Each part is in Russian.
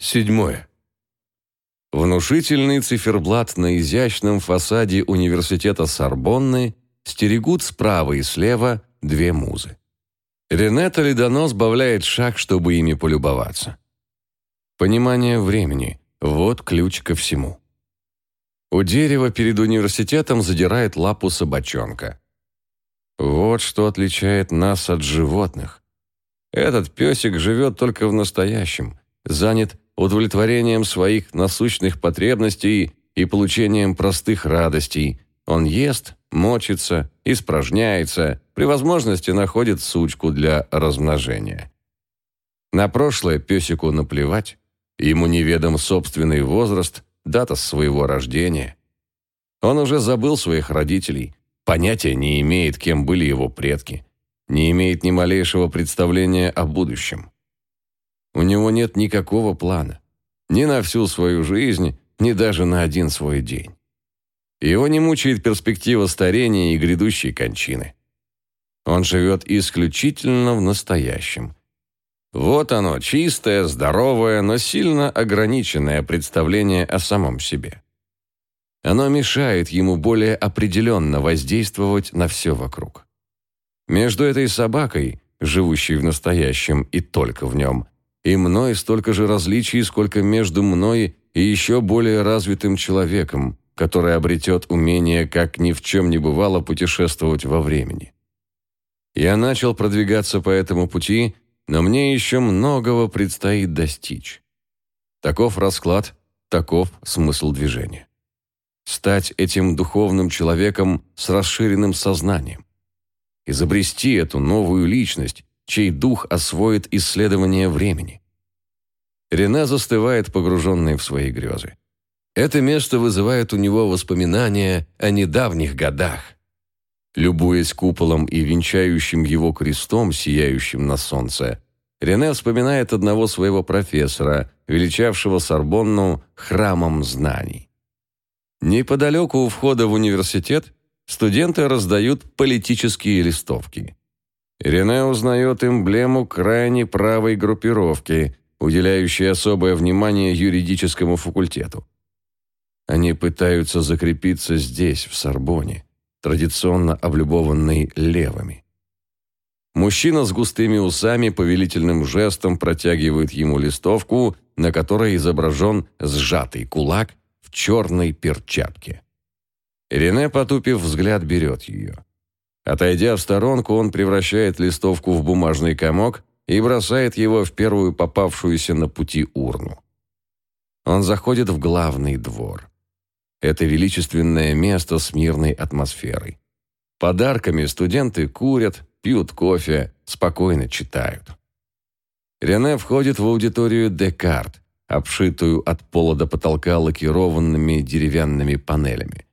Седьмое. Внушительный циферблат на изящном фасаде университета Сорбонны стерегут справа и слева две музы. Рене Толедано сбавляет шаг, чтобы ими полюбоваться. Понимание времени – вот ключ ко всему. У дерева перед университетом задирает лапу собачонка. Вот что отличает нас от животных. Этот песик живет только в настоящем, занят удовлетворением своих насущных потребностей и получением простых радостей. Он ест, мочится, испражняется, при возможности находит сучку для размножения. На прошлое песику наплевать, ему неведом собственный возраст, дата своего рождения. Он уже забыл своих родителей, понятия не имеет, кем были его предки, не имеет ни малейшего представления о будущем. У него нет никакого плана. Ни на всю свою жизнь, ни даже на один свой день. Его не мучает перспектива старения и грядущей кончины. Он живет исключительно в настоящем. Вот оно, чистое, здоровое, но сильно ограниченное представление о самом себе. Оно мешает ему более определенно воздействовать на все вокруг. Между этой собакой, живущей в настоящем и только в нем, и мной столько же различий, сколько между мной и еще более развитым человеком, который обретет умение, как ни в чем не бывало, путешествовать во времени. Я начал продвигаться по этому пути, но мне еще многого предстоит достичь. Таков расклад, таков смысл движения. Стать этим духовным человеком с расширенным сознанием. Изобрести эту новую личность, чей дух освоит исследование времени. Рене застывает, погруженный в свои грезы. Это место вызывает у него воспоминания о недавних годах. Любуясь куполом и венчающим его крестом, сияющим на солнце, Рене вспоминает одного своего профессора, величавшего Сорбонну храмом знаний. Неподалеку у входа в университет студенты раздают политические листовки. Рене узнает эмблему крайне правой группировки, уделяющей особое внимание юридическому факультету. Они пытаются закрепиться здесь, в Сорбоне, традиционно облюбованной левыми. Мужчина с густыми усами повелительным жестом протягивает ему листовку, на которой изображен сжатый кулак в черной перчатке. Рене, потупив взгляд, берет ее. Отойдя в сторонку, он превращает листовку в бумажный комок и бросает его в первую попавшуюся на пути урну. Он заходит в главный двор. Это величественное место с мирной атмосферой. Подарками студенты курят, пьют кофе, спокойно читают. Рене входит в аудиторию Декарт, обшитую от пола до потолка лакированными деревянными панелями.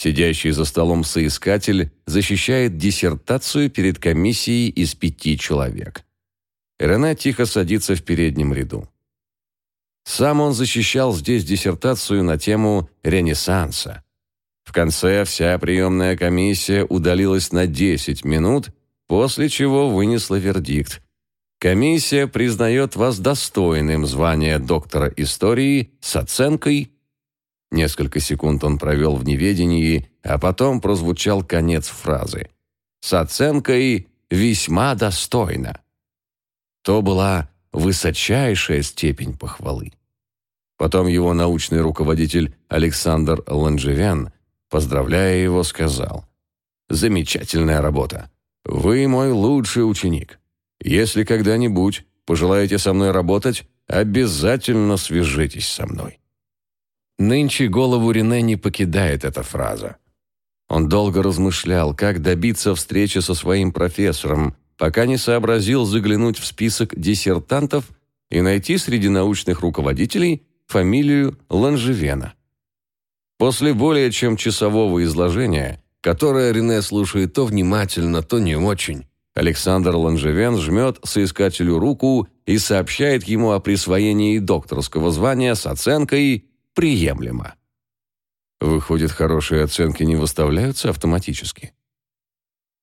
Сидящий за столом соискатель защищает диссертацию перед комиссией из пяти человек. Рене тихо садится в переднем ряду. Сам он защищал здесь диссертацию на тему Ренессанса. В конце вся приемная комиссия удалилась на 10 минут, после чего вынесла вердикт. Комиссия признает вас достойным звания доктора истории с оценкой Несколько секунд он провел в неведении, а потом прозвучал конец фразы. С оценкой «весьма достойно». То была высочайшая степень похвалы. Потом его научный руководитель Александр Ланжевян, поздравляя его, сказал «Замечательная работа. Вы мой лучший ученик. Если когда-нибудь пожелаете со мной работать, обязательно свяжитесь со мной». Нынче голову Рене не покидает эта фраза. Он долго размышлял, как добиться встречи со своим профессором, пока не сообразил заглянуть в список диссертантов и найти среди научных руководителей фамилию Ланжевена. После более чем часового изложения, которое Рене слушает то внимательно, то не очень, Александр Ланжевен жмет соискателю руку и сообщает ему о присвоении докторского звания с оценкой приемлемо. Выходит, хорошие оценки не выставляются автоматически.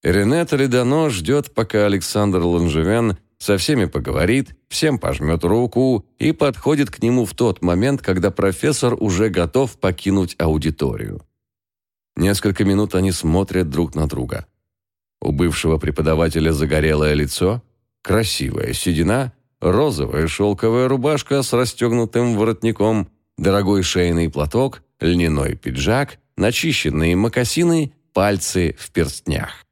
Рене Толедано ждет, пока Александр Ланжевен со всеми поговорит, всем пожмет руку и подходит к нему в тот момент, когда профессор уже готов покинуть аудиторию. Несколько минут они смотрят друг на друга. У бывшего преподавателя загорелое лицо, красивая седина, розовая шелковая рубашка с расстегнутым воротником, дорогой шейный платок, льняной пиджак, начищенные мокасины, пальцы в перстнях.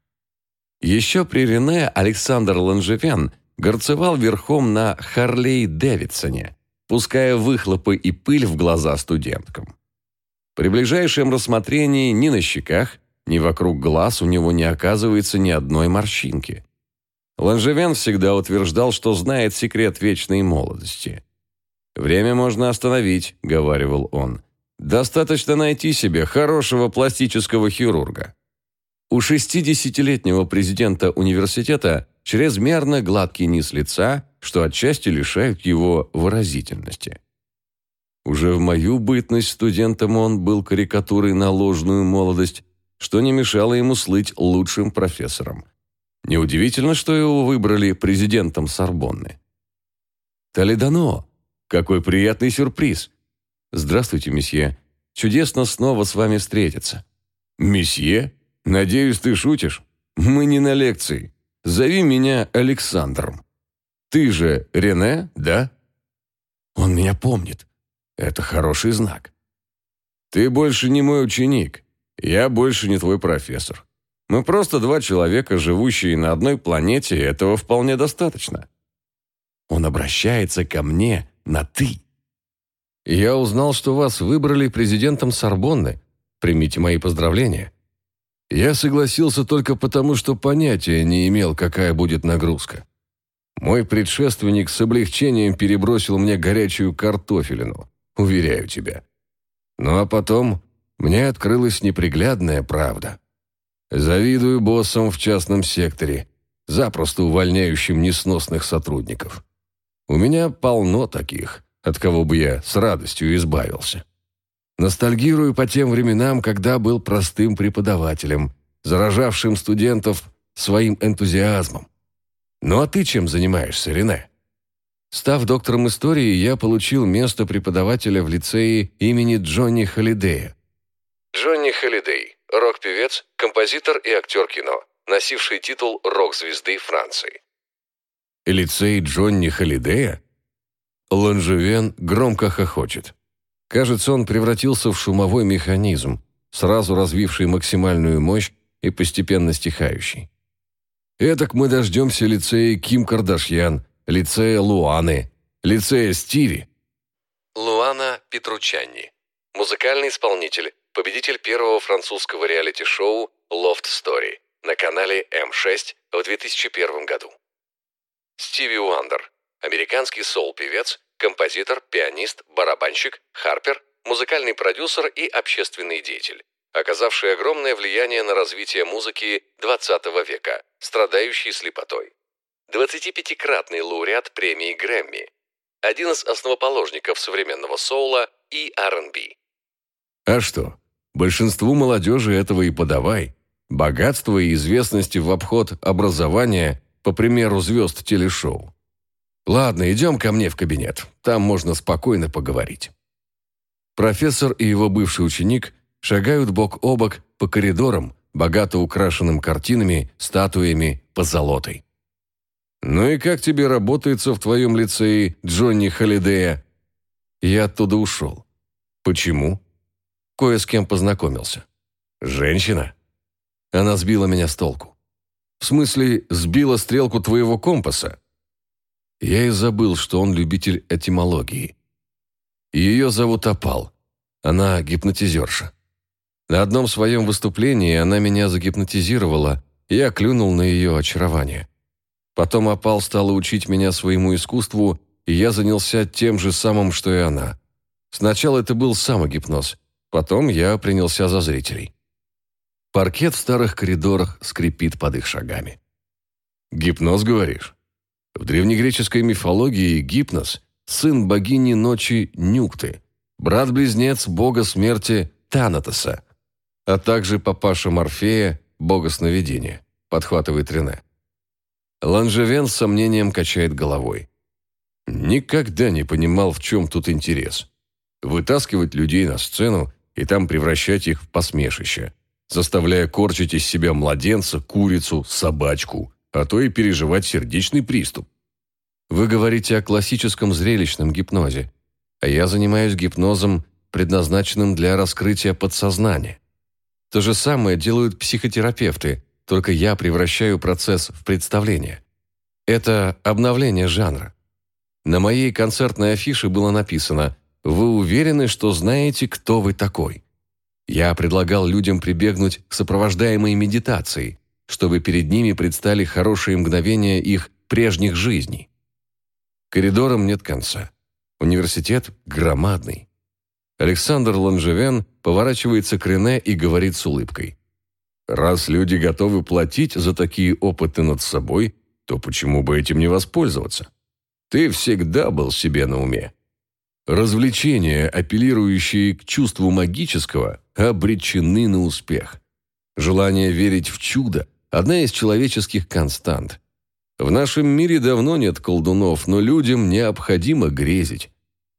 Еще при Рене Александр Ланжевен горцевал верхом на Харлей Дэвидсоне, пуская выхлопы и пыль в глаза студенткам. При ближайшем рассмотрении ни на щеках, ни вокруг глаз у него не оказывается ни одной морщинки. Ланжевен всегда утверждал, что знает секрет вечной молодости. «Время можно остановить», — говаривал он. «Достаточно найти себе хорошего пластического хирурга». У 60-летнего президента университета чрезмерно гладкий низ лица, что отчасти лишает его выразительности. Уже в мою бытность студентом он был карикатурой на ложную молодость, что не мешало ему слыть лучшим профессором. Неудивительно, что его выбрали президентом Сорбонны. Толедано! Какой приятный сюрприз! Здравствуйте, месье. Чудесно снова с вами встретиться. Месье? Надеюсь, ты шутишь? Мы не на лекции. Зови меня Александром. Ты же Рене, да? Он меня помнит. Это хороший знак. Ты больше не мой ученик. Я больше не твой профессор. Мы просто два человека, живущие на одной планете, этого вполне достаточно. Он обращается ко мне на «ты». Я узнал, что вас выбрали президентом Сорбонны. Примите мои поздравления. Я согласился только потому, что понятия не имел, какая будет нагрузка. Мой предшественник с облегчением перебросил мне горячую картофелину, уверяю тебя. Ну а потом мне открылась неприглядная правда. Завидую боссам в частном секторе, запросто увольняющим несносных сотрудников. У меня полно таких, от кого бы я с радостью избавился. Ностальгирую по тем временам, когда был простым преподавателем, заражавшим студентов своим энтузиазмом. Ну а ты чем занимаешься, Рене? Став доктором истории, я получил место преподавателя в лицее имени Джонни Холидея. Джонни Холидей рок-певец, композитор и актер кино, носивший титул рок-звезды Франции. Лицей Джонни Холидея? Ланжевен громко хохочет. Кажется, он превратился в шумовой механизм, сразу развивший максимальную мощь и постепенно стихающий. Этак мы дождемся лицея Ким Кардашьян, лицея Луаны, лицея Стиви. Луана Петручанни. Музыкальный исполнитель, победитель первого французского реалити-шоу Loft Story на канале М6 в 2001 году. Стиви Уандер, американский соул-певец, композитор, пианист, барабанщик, харпер, музыкальный продюсер и общественный деятель, оказавший огромное влияние на развитие музыки XX века, страдающий слепотой. 25-кратный лауреат премии Грэмми, один из основоположников современного соула и R&B. А что? Большинству молодежи этого и подавай. Богатство и известности в обход образования, по примеру звезд телешоу. Ладно, идем ко мне в кабинет. Там можно спокойно поговорить. Профессор и его бывший ученик шагают бок о бок по коридорам, богато украшенным картинами, статуями, позолотой. «Ну и как тебе работается в твоем лицее, Джонни Холидея?» Я оттуда ушел. «Почему?» Кое с кем познакомился. Женщина? Она сбила меня с толку. В смысле, сбила стрелку твоего компаса? Я и забыл, что он любитель этимологии. Ее зовут Апал. Она гипнотизерша. На одном своем выступлении она меня загипнотизировала, и я клюнул на ее очарование. Потом Апал стала учить меня своему искусству, и я занялся тем же самым, что и она. Сначала это был самогипноз, Потом я принялся за зрителей. Паркет в старых коридорах скрипит под их шагами. «Гипноз, говоришь?» В древнегреческой мифологии гипноз – сын богини ночи Нюкты, брат-близнец бога смерти Танатоса, а также папаша Морфея, бога сновидения, подхватывает Рене. Ланжевен с сомнением качает головой. Никогда не понимал, в чем тут интерес. Вытаскивать людей на сцену и там превращать их в посмешище, заставляя корчить из себя младенца, курицу, собачку, а то и переживать сердечный приступ. Вы говорите о классическом зрелищном гипнозе, а я занимаюсь гипнозом, предназначенным для раскрытия подсознания. То же самое делают психотерапевты, только я превращаю процесс в представление. Это обновление жанра. На моей концертной афише было написано «Вы уверены, что знаете, кто вы такой?» Я предлагал людям прибегнуть к сопровождаемой медитации, чтобы перед ними предстали хорошие мгновения их прежних жизней. Коридорам нет конца. Университет громадный. Александр Ланжевен поворачивается к Рене и говорит с улыбкой. «Раз люди готовы платить за такие опыты над собой, то почему бы этим не воспользоваться? Ты всегда был себе на уме. Развлечения, апеллирующие к чувству магического, обречены на успех. Желание верить в чудо – одна из человеческих констант. В нашем мире давно нет колдунов, но людям необходимо грезить.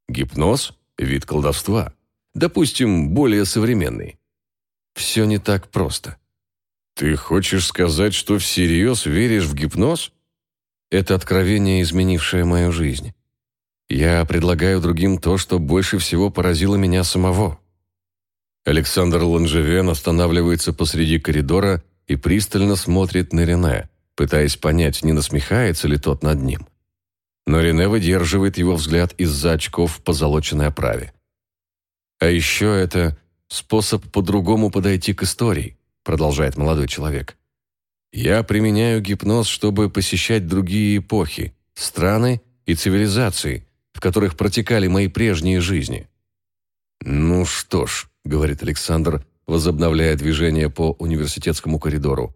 Гипноз – вид колдовства. Допустим, более современный. Все не так просто. Ты хочешь сказать, что всерьез веришь в гипноз? Это откровение, изменившее мою жизнь. Я предлагаю другим то, что больше всего поразило меня самого. Александр Ланжевен останавливается посреди коридора и пристально смотрит на Рене, пытаясь понять, не насмехается ли тот над ним. Но Рене выдерживает его взгляд из-за очков в позолоченной оправе. «А еще это способ по-другому подойти к истории», продолжает молодой человек. Я применяю гипноз, чтобы посещать другие эпохи, страны и цивилизации, в которых протекали мои прежние жизни. «Ну что ж», — говорит Александр, возобновляя движение по университетскому коридору,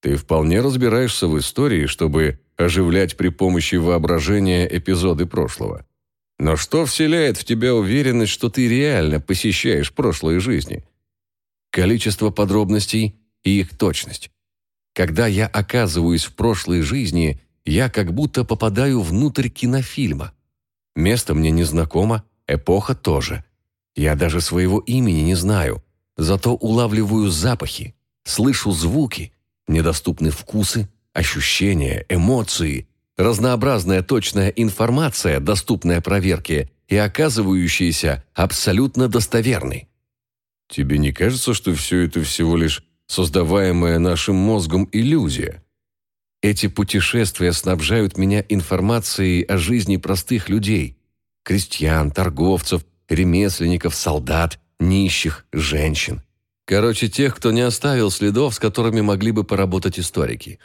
«ты вполне разбираешься в истории, чтобы оживлять при помощи воображения эпизоды прошлого. Но что вселяет в тебя уверенность, что ты реально посещаешь прошлые жизни? Количество подробностей и их точность. Когда я оказываюсь в прошлой жизни, я как будто попадаю внутрь кинофильма. Место мне незнакомо, эпоха тоже. Я даже своего имени не знаю, зато улавливаю запахи, слышу звуки, недоступны вкусы, ощущения, эмоции, разнообразная точная информация, доступная проверке и оказывающаяся абсолютно достоверной. Тебе не кажется, что все это всего лишь создаваемая нашим мозгом иллюзия. Эти путешествия снабжают меня информацией о жизни простых людей, крестьян, торговцев, ремесленников, солдат, нищих, женщин. Короче, тех, кто не оставил следов, с которыми могли бы поработать историки.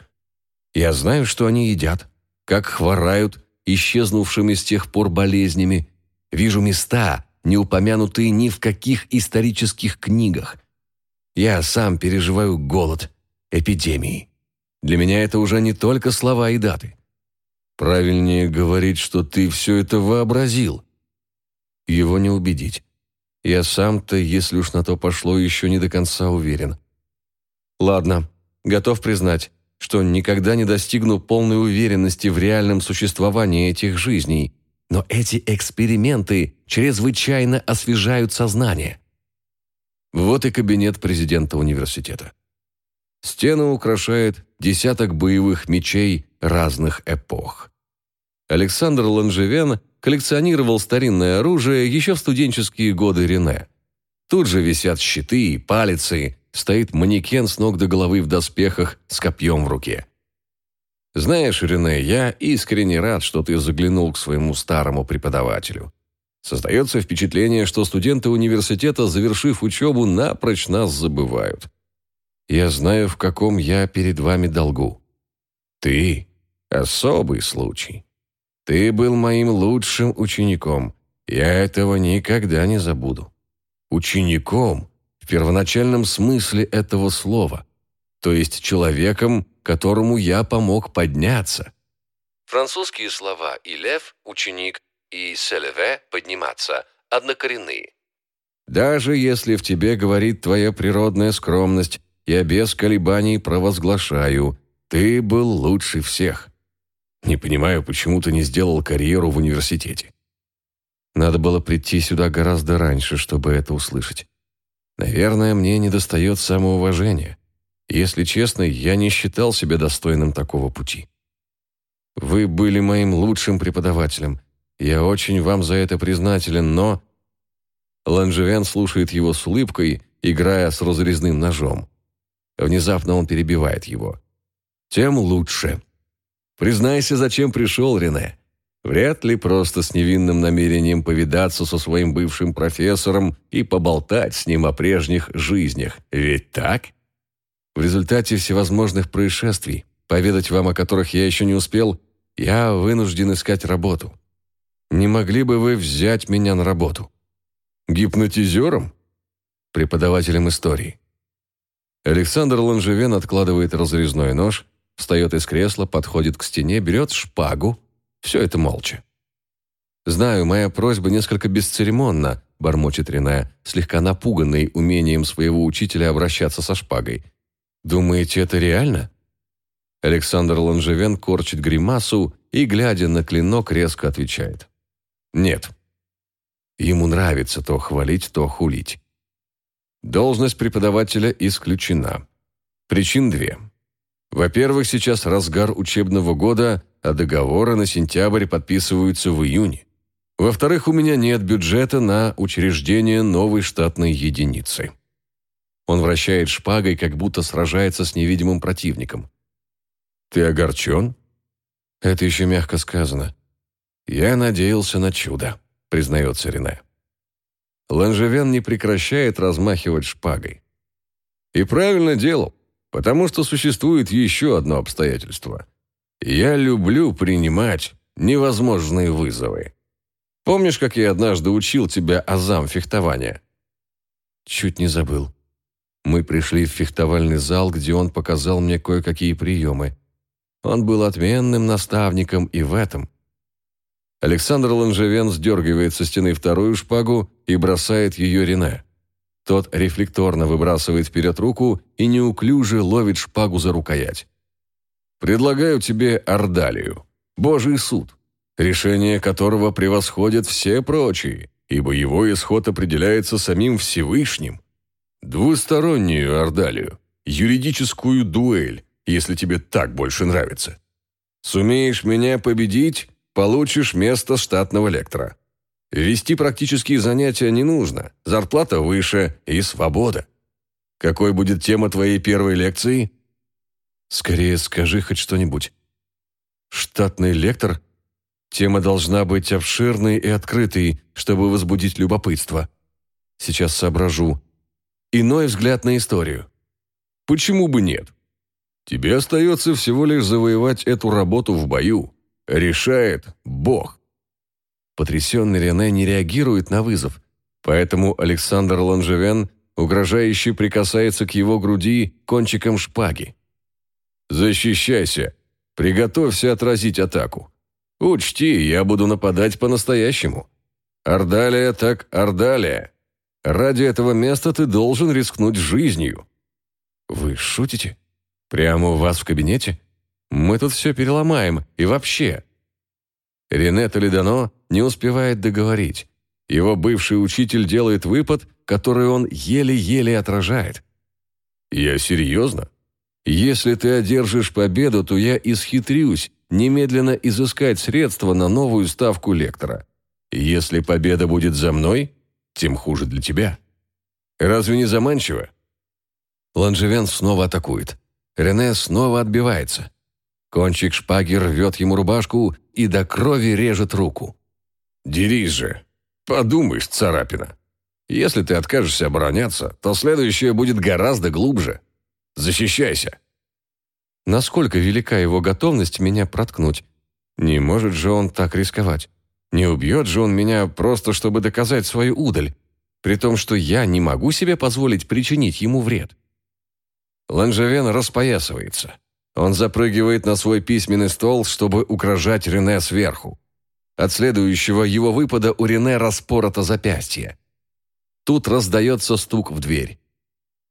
Я знаю, что они едят, как хворают, исчезнувшими с тех пор болезнями. Вижу места, не упомянутые ни в каких исторических книгах – я сам переживаю голод, эпидемии. Для меня это уже не только слова и даты. Правильнее говорить, что ты все это вообразил. Его не убедить. Я сам-то, если уж на то пошло, еще не до конца уверен. Ладно, готов признать, что никогда не достигну полной уверенности в реальном существовании этих жизней, но эти эксперименты чрезвычайно освежают сознание. Вот и кабинет президента университета. Стены украшает десяток боевых мечей разных эпох. Александр Ланжевен коллекционировал старинное оружие еще в студенческие годы Рене. Тут же висят щиты и палицы, стоит манекен с ног до головы в доспехах с копьем в руке. Знаешь, Рене, я искренне рад, что ты заглянул к своему старому преподавателю. Создается впечатление, что студенты университета, завершив учебу, напрочь нас забывают. Я знаю, в каком я перед вами долгу. Ты – особый случай. Ты был моим лучшим учеником. Я этого никогда не забуду. Учеником в первоначальном смысле этого слова, то есть человеком, которому я помог подняться. Французские слова «илев» – ученик, и «селеве» – подниматься, однокоренные. Даже если в тебе говорит твоя природная скромность, я без колебаний провозглашаю, ты был лучше всех. Не понимаю, почему ты не сделал карьеру в университете. Надо было прийти сюда гораздо раньше, чтобы это услышать. Наверное, мне недостает самоуважения. Если честно, я не считал себя достойным такого пути. Вы были моим лучшим преподавателем. Я очень вам за это признателен, но...» Ланжевен слушает его с улыбкой, играя с разрезным ножом. Внезапно он перебивает его. «Тем лучше. Признайся, зачем пришел, Рене. Вряд ли просто с невинным намерением повидаться со своим бывшим профессором и поболтать с ним о прежних жизнях. Ведь так?» В результате всевозможных происшествий, поведать вам о которых я еще не успел, я вынужден искать работу. Не могли бы вы взять меня на работу? Гипнотизером? Преподавателем истории. Александр Ланжевен откладывает разрезной нож, встает из кресла, подходит к стене, берет шпагу. Все это молча. «Знаю, моя просьба несколько бесцеремонна», – бормочет Рене, слегка напуганный умением своего учителя обращаться со шпагой – Думаете, это реально? Александр Ланжевен корчит гримасу и, глядя на клинок, резко отвечает. Нет. Ему нравится то хвалить, то хулить. Должность преподавателя исключена. Причин две. Во-первых, сейчас разгар учебного года, а договоры на сентябрь подписываются в июне. Во-вторых, у меня нет бюджета на учреждение новой штатной единицы. Он вращает шпагой, как будто сражается с невидимым противником. «Ты огорчен?» «Это еще мягко сказано. Я надеялся на чудо», — признается Рене. Ланжевен не прекращает размахивать шпагой. «И правильно делал, потому что существует еще одно обстоятельство. Я люблю принимать невозможные вызовы. Помнишь, как я однажды учил тебя азам фехтования?» «Чуть не забыл», мы пришли в фехтовальный зал, где он показал мне кое-какие приемы. Он был отменным наставником и в этом. Александр Ланжевен сдергивает со стены вторую шпагу и бросает ее Рене. Тот рефлекторно выбрасывает вперед руку и неуклюже ловит шпагу за рукоять. «Предлагаю тебе Ордалию, Божий суд, решение которого превосходит все прочие, ибо его исход определяется самим Всевышним. Двустороннюю ордалию, юридическую дуэль, если тебе так больше нравится. Сумеешь меня победить, получишь место штатного лектора. Вести практические занятия не нужно, зарплата выше и свобода. Какой будет тема твоей первой лекции? Скорее скажи хоть что-нибудь. Штатный лектор? Тема должна быть обширной и открытой, чтобы возбудить любопытство. Сейчас соображу, иной взгляд на историю. Почему бы нет? Тебе остается всего лишь завоевать эту работу в бою. Решает Бог. Потрясенный Рене не реагирует на вызов, поэтому Александр Ланжевен угрожающе прикасается к его груди кончиком шпаги. «Защищайся. Приготовься отразить атаку. Учти, я буду нападать по-настоящему. Ордалия так Ордалия. Ради этого места ты должен рискнуть жизнью». «Вы шутите? Прямо у вас в кабинете? Мы тут все переломаем. И вообще...» Рене Толедано не успевает договорить. Его бывший учитель делает выпад, который он еле-еле отражает. «Я серьезно? Если ты одержишь победу, то я исхитрюсь немедленно изыскать средства на новую ставку лектора. Если победа будет за мной, тем хуже для тебя. Разве не заманчиво? Ланжевен снова атакует. Рене снова отбивается. Кончик шпаги рвет ему рубашку и до крови режет руку. «Дерись же! Подумаешь, царапина! Если ты откажешься обороняться, то следующее будет гораздо глубже. Защищайся!» Насколько велика его готовность меня проткнуть? Не может же он так рисковать. Не убьет же он меня просто, чтобы доказать свою удаль, при том, что я не могу себе позволить причинить ему вред. Ланжевен распоясывается. Он запрыгивает на свой письменный стол, чтобы угрожать Рене сверху. От следующего его выпада у Рене распорото запястье. Тут раздается стук в дверь.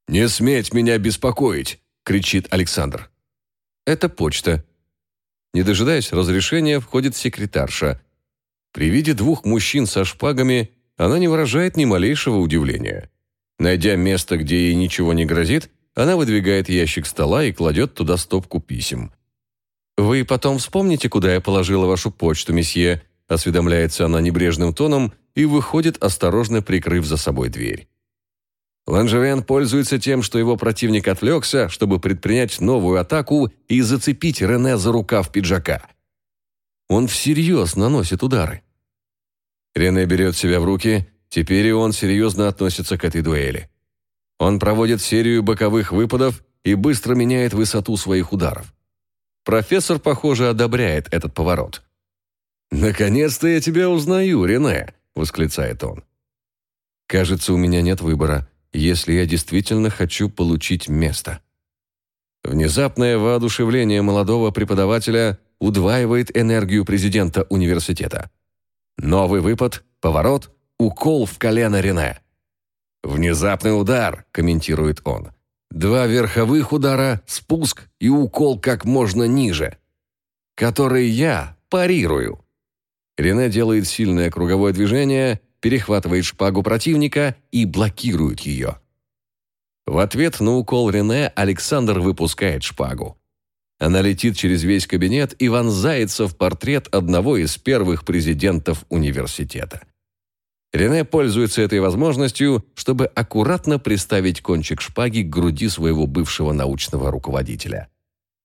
«Не сметь меня беспокоить!» – кричит Александр. «Это почта», Не дожидаясь разрешения, входит секретарша. При виде двух мужчин со шпагами она не выражает ни малейшего удивления. Найдя место, где ей ничего не грозит, она выдвигает ящик стола и кладет туда стопку писем. «Вы потом вспомните, куда я положила вашу почту, месье», осведомляется она небрежным тоном и выходит, осторожно прикрыв за собой дверь. Ланжевен пользуется тем, что его противник отвлекся, чтобы предпринять новую атаку и зацепить Рене за рукав пиджака. Он всерьез наносит удары. Рене берет себя в руки, теперь и он серьезно относится к этой дуэли. Он проводит серию боковых выпадов и быстро меняет высоту своих ударов. Профессор, похоже, одобряет этот поворот. «Наконец-то я тебя узнаю, Рене!» – восклицает он. «Кажется, у меня нет выбора если я действительно хочу получить место. Внезапное воодушевление молодого преподавателя удваивает энергию президента университета. Новый выпад, поворот, укол в колено Рене. «Внезапный удар», – комментирует он. «Два верховых удара, спуск и укол как можно ниже, который я парирую». Рене делает сильное круговое движение перехватывает шпагу противника и блокирует ее. В ответ на укол Рене Александр выпускает шпагу. Она летит через весь кабинет и вонзается в портрет одного из первых президентов университета. Рене пользуется этой возможностью, чтобы аккуратно приставить кончик шпаги к груди своего бывшего научного руководителя.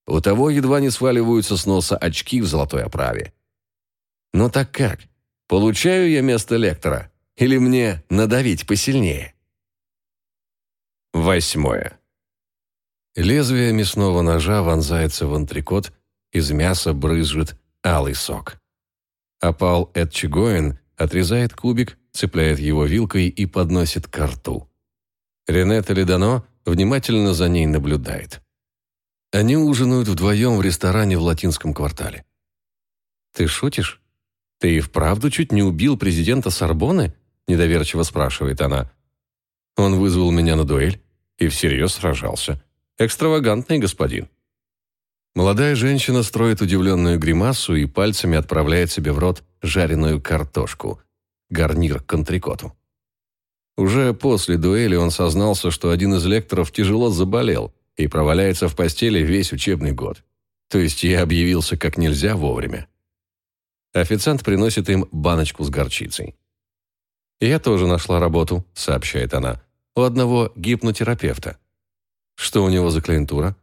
У того едва не сваливаются с носа очки в золотой оправе. Но так как? Получаю я место лектора? Или мне надавить посильнее? Восьмое. Лезвие мясного ножа вонзается в антрикот, из мяса брызжет алый сок. Апал Эдчигоин отрезает кубик, цепляет его вилкой и подносит к рту. Ренета Ледано внимательно за ней наблюдает. Они ужинают вдвоем в ресторане в латинском квартале. «Ты шутишь?» «Ты и вправду чуть не убил президента Сорбоны?» – недоверчиво спрашивает она. «Он вызвал меня на дуэль и всерьез сражался. Экстравагантный господин». Молодая женщина строит удивленную гримасу и пальцами отправляет себе в рот жареную картошку, гарнир к антрикоту. Уже после дуэли он сознался, что один из лекторов тяжело заболел и проваляется в постели весь учебный год. То есть я объявился как нельзя вовремя. Официант приносит им баночку с горчицей. «Я тоже нашла работу», — сообщает она, — «у одного гипнотерапевта». Что у него за клиентура?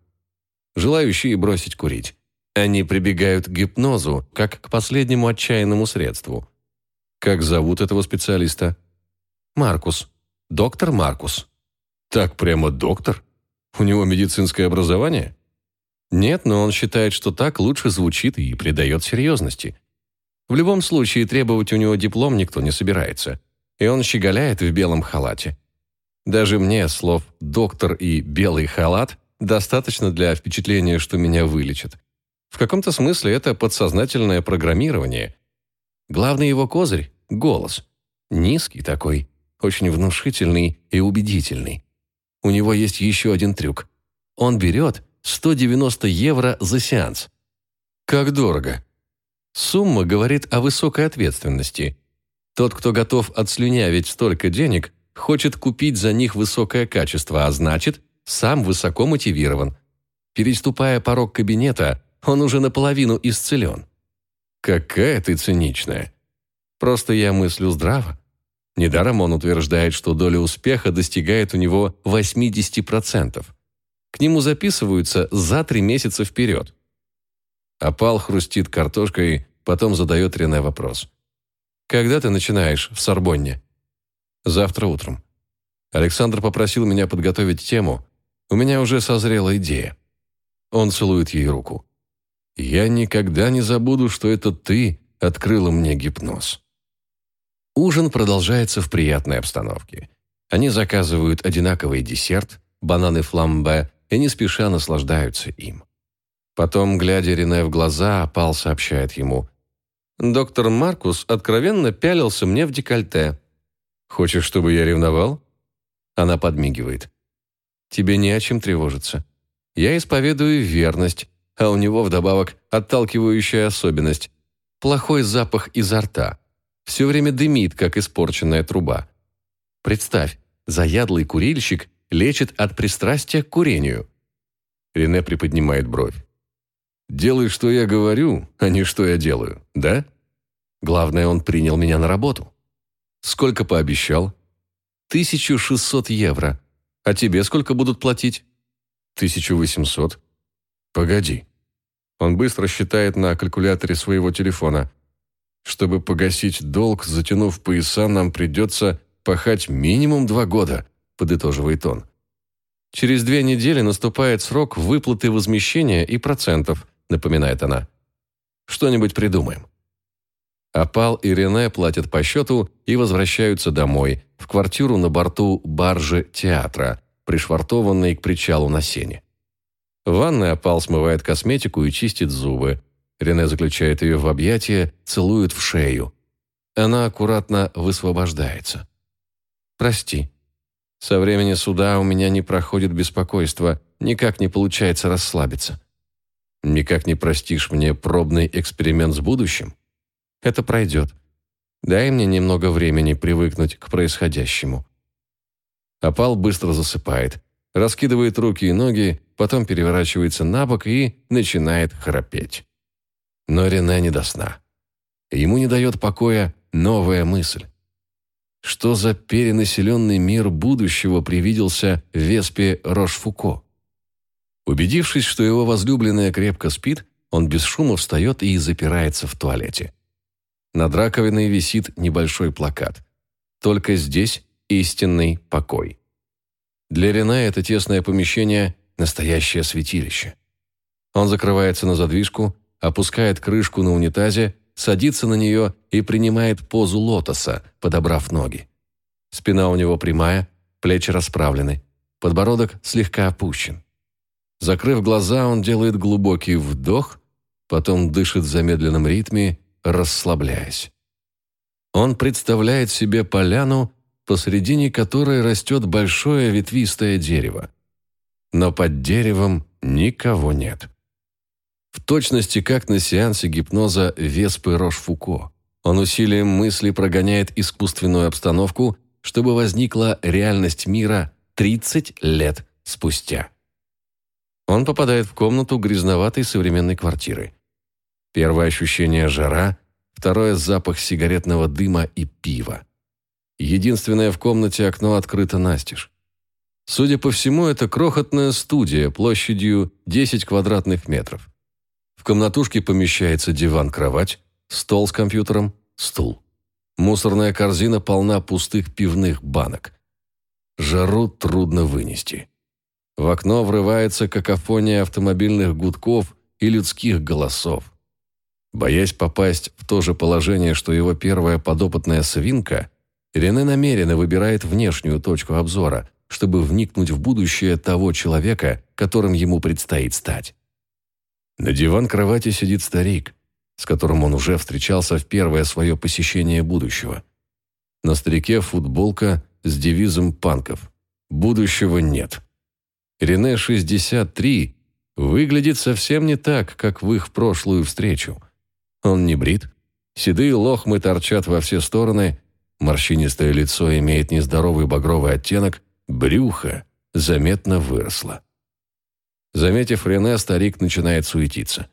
Желающие бросить курить. Они прибегают к гипнозу, как к последнему отчаянному средству. Как зовут этого специалиста? Маркус. Доктор Маркус. Так прямо доктор? У него медицинское образование? Нет, но он считает, что так лучше звучит и придает серьезности. В любом случае, требовать у него диплом никто не собирается. И он щеголяет в белом халате. Даже мне слов «доктор» и «белый халат» достаточно для впечатления, что меня вылечат. В каком-то смысле это подсознательное программирование. Главный его козырь – голос. Низкий такой, очень внушительный и убедительный. У него есть еще один трюк. Он берет 190 евро за сеанс. Как дорого. Сумма говорит о высокой ответственности. Тот, кто готов отслюнявить столько денег, хочет купить за них высокое качество, а значит, сам высоко мотивирован. Переступая порог кабинета, он уже наполовину исцелен. Какая ты циничная. Просто я мыслю здраво. Недаром он утверждает, что доля успеха достигает у него 80%. К нему записываются за три месяца вперед. Опал хрустит картошкой, потом задает Рене вопрос. «Когда ты начинаешь в Сорбонне?» «Завтра утром». Александр попросил меня подготовить тему. У меня уже созрела идея. Он целует ей руку. «Я никогда не забуду, что это ты открыла мне гипноз». Ужин продолжается в приятной обстановке. Они заказывают одинаковый десерт, бананы фламбе, и не спеша наслаждаются им. Потом, глядя Рене в глаза, Пал сообщает ему. «Доктор Маркус откровенно пялился мне в декольте. Хочешь, чтобы я ревновал?» Она подмигивает. «Тебе не о чем тревожиться. Я исповедую верность, а у него вдобавок отталкивающая особенность – плохой запах изо рта. Все время дымит, как испорченная труба. Представь, заядлый курильщик лечит от пристрастия к курению. Рене приподнимает бровь. «Делай, что я говорю, а не что я делаю, да?» Главное, он принял меня на работу. Сколько пообещал? 1600 евро. А тебе сколько будут платить? 1800. Погоди. Он быстро считает на калькуляторе своего телефона. Чтобы погасить долг, затянув пояса, нам придется пахать минимум два года, подытоживает он. Через две недели наступает срок выплаты возмещения и процентов, напоминает она. Что-нибудь придумаем. Апал и Рене платят по счету и возвращаются домой, в квартиру на борту баржи театра, пришвартованной к причалу на сене. В ванной Апал смывает косметику и чистит зубы. Рене заключает ее в объятия, целует в шею. Она аккуратно высвобождается. «Прости. Со времени суда у меня не проходит беспокойство, никак не получается расслабиться. Никак не простишь мне пробный эксперимент с будущим?» Это пройдет. Дай мне немного времени привыкнуть к происходящему». Опал быстро засыпает, раскидывает руки и ноги, потом переворачивается на бок и начинает храпеть. Но Рене не до сна. Ему не дает покоя новая мысль. Что за перенаселенный мир будущего привиделся Веспе Рошфуко? Убедившись, что его возлюбленная крепко спит, он без шума встает и запирается в туалете. Над раковиной висит небольшой плакат. Только здесь истинный покой. Для Рене это тесное помещение – настоящее святилище. Он закрывается на задвижку, опускает крышку на унитазе, садится на нее и принимает позу лотоса, подобрав ноги. Спина у него прямая, плечи расправлены, подбородок слегка опущен. Закрыв глаза, он делает глубокий вдох, потом дышит в замедленном ритме расслабляясь. Он представляет себе поляну, посредине которой растет большое ветвистое дерево. Но под деревом никого нет. В точности, как на сеансе гипноза Веспы Рошфуко. Он усилием мысли прогоняет искусственную обстановку, чтобы возникла реальность мира 30 лет спустя. Он попадает в комнату грязноватой современной квартиры. Первое ощущение – жара, второе – запах сигаретного дыма и пива. Единственное в комнате окно открыто настежь. Судя по всему, это крохотная студия площадью 10 квадратных метров. В комнатушке помещается диван-кровать, стол с компьютером, стул. Мусорная корзина полна пустых пивных банок. Жару трудно вынести. В окно врывается какофония автомобильных гудков и людских голосов. Боясь попасть в то же положение, что его первая подопытная свинка, Рене намеренно выбирает внешнюю точку обзора, чтобы вникнуть в будущее того человека, которым ему предстоит стать. На диван кровати сидит старик, с которым он уже встречался в первое свое посещение будущего. На старике футболка с девизом панков «Будущего нет». Рене 63 выглядит совсем не так, как в их прошлую встречу – он не брит, седые лохмы торчат во все стороны, морщинистое лицо имеет нездоровый багровый оттенок, брюхо заметно выросло. Заметив Рене, старик начинает суетиться.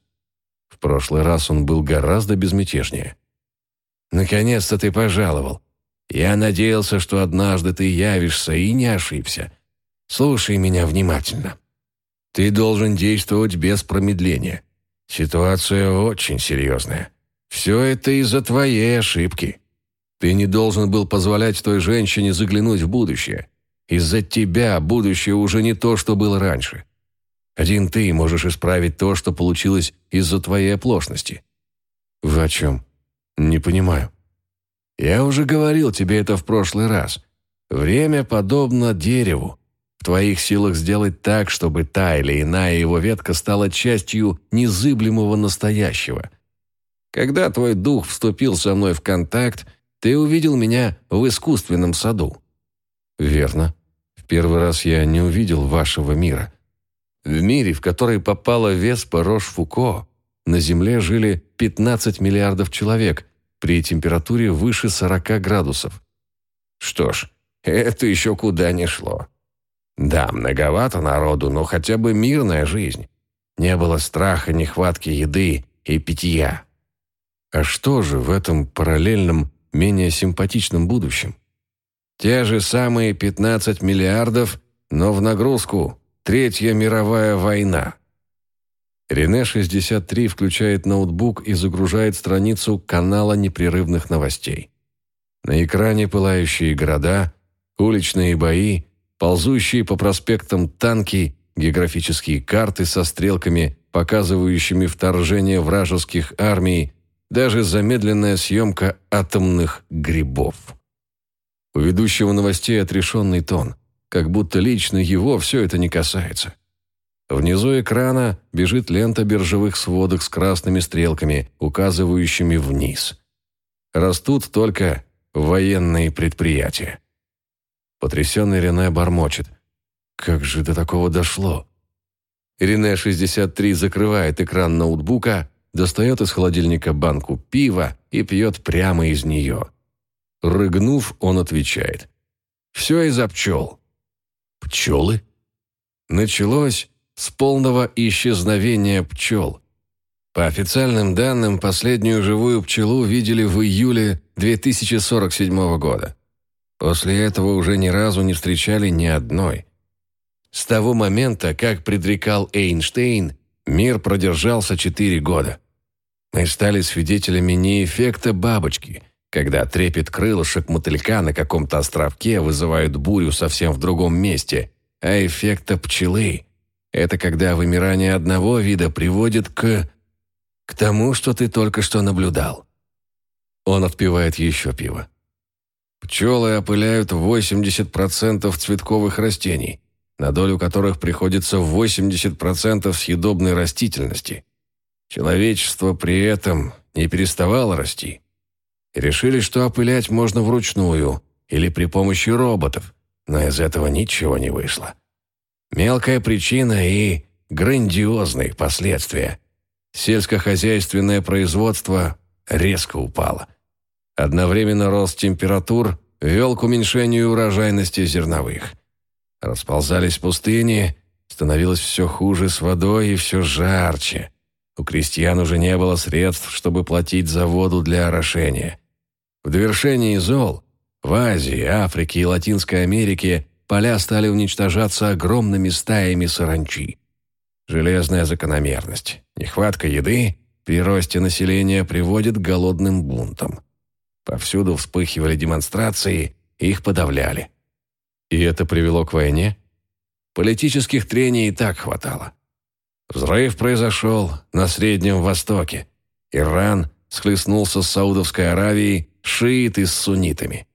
В прошлый раз он был гораздо безмятежнее. «Наконец-то ты пожаловал. Я надеялся, что однажды ты явишься и не ошибся. Слушай меня внимательно. Ты должен действовать без промедления. Ситуация очень серьезная. Все это из-за твоей ошибки. Ты не должен был позволять той женщине заглянуть в будущее. Из-за тебя будущее уже не то, что было раньше. Один ты можешь исправить то, что получилось из-за твоей оплошности. Вы о чем? Не понимаю. Я уже говорил тебе это в прошлый раз. Время подобно дереву. В твоих силах сделать так, чтобы та или иная его ветка стала частью незыблемого настоящего. Когда твой дух вступил со мной в контакт, ты увидел меня в искусственном саду. Верно. В первый раз я не увидел вашего мира. В мире, в который попала Веспа Рош-Фуко, на Земле жили 15 миллиардов человек при температуре выше 40 градусов. Что ж, это еще куда не шло. Да, многовато народу, но хотя бы мирная жизнь. Не было страха, нехватки еды и питья. А что же в этом параллельном, менее симпатичном будущем? Те же самые 15 миллиардов, но в нагрузку Третья мировая война. Рене 63 включает ноутбук и загружает страницу канала непрерывных новостей. На экране пылающие города, уличные бои, ползущие по проспектам танки, географические карты со стрелками, показывающими вторжение вражеских армий, даже замедленная съемка атомных грибов. У ведущего новостей отрешенный тон, как будто лично его все это не касается. Внизу экрана бежит лента биржевых сводок с красными стрелками, указывающими вниз. Растут только военные предприятия. Потрясенный Рене бормочет. Как же до такого дошло? Рене 63 закрывает экран ноутбука, достает из холодильника банку пива и пьет прямо из нее. Рыгнув, он отвечает. «Все из-за пчел». «Пчелы?» Началось с полного исчезновения пчел. По официальным данным, последнюю живую пчелу видели в июле 2047 года. После этого уже ни разу не встречали ни одной. С того момента, как предрекал Эйнштейн, мир продержался 4 года. Мы стали свидетелями не эффекта бабочки, когда трепет крылышек мотылька на каком-то островке вызывают бурю совсем в другом месте, а эффекта пчелы, это когда вымирание одного вида приводит к... к тому, что ты только что наблюдал. Он отпивает еще пиво. Пчелы опыляют 80% цветковых растений, на долю которых приходится 80% съедобной растительности. Человечество при этом не переставало расти. И решили, что опылять можно вручную или при помощи роботов, но из этого ничего не вышло. Мелкая причина и грандиозные последствия. Сельскохозяйственное производство резко упало. Одновременно рост температур вел к уменьшению урожайности зерновых. Расползались пустыни, становилось все хуже с водой и все жарче. У крестьян уже не было средств, чтобы платить за воду для орошения. В довершении зол в Азии, Африке и Латинской Америке поля стали уничтожаться огромными стаями саранчи. Железная закономерность. Нехватка еды при росте населения приводит к голодным бунтам. Повсюду вспыхивали демонстрации, их подавляли. И это привело к войне? Политических трений и так хватало. Взрыв произошел на Среднем Востоке. Иран схлестнулся с Саудовской Аравией, шииты с суннитами.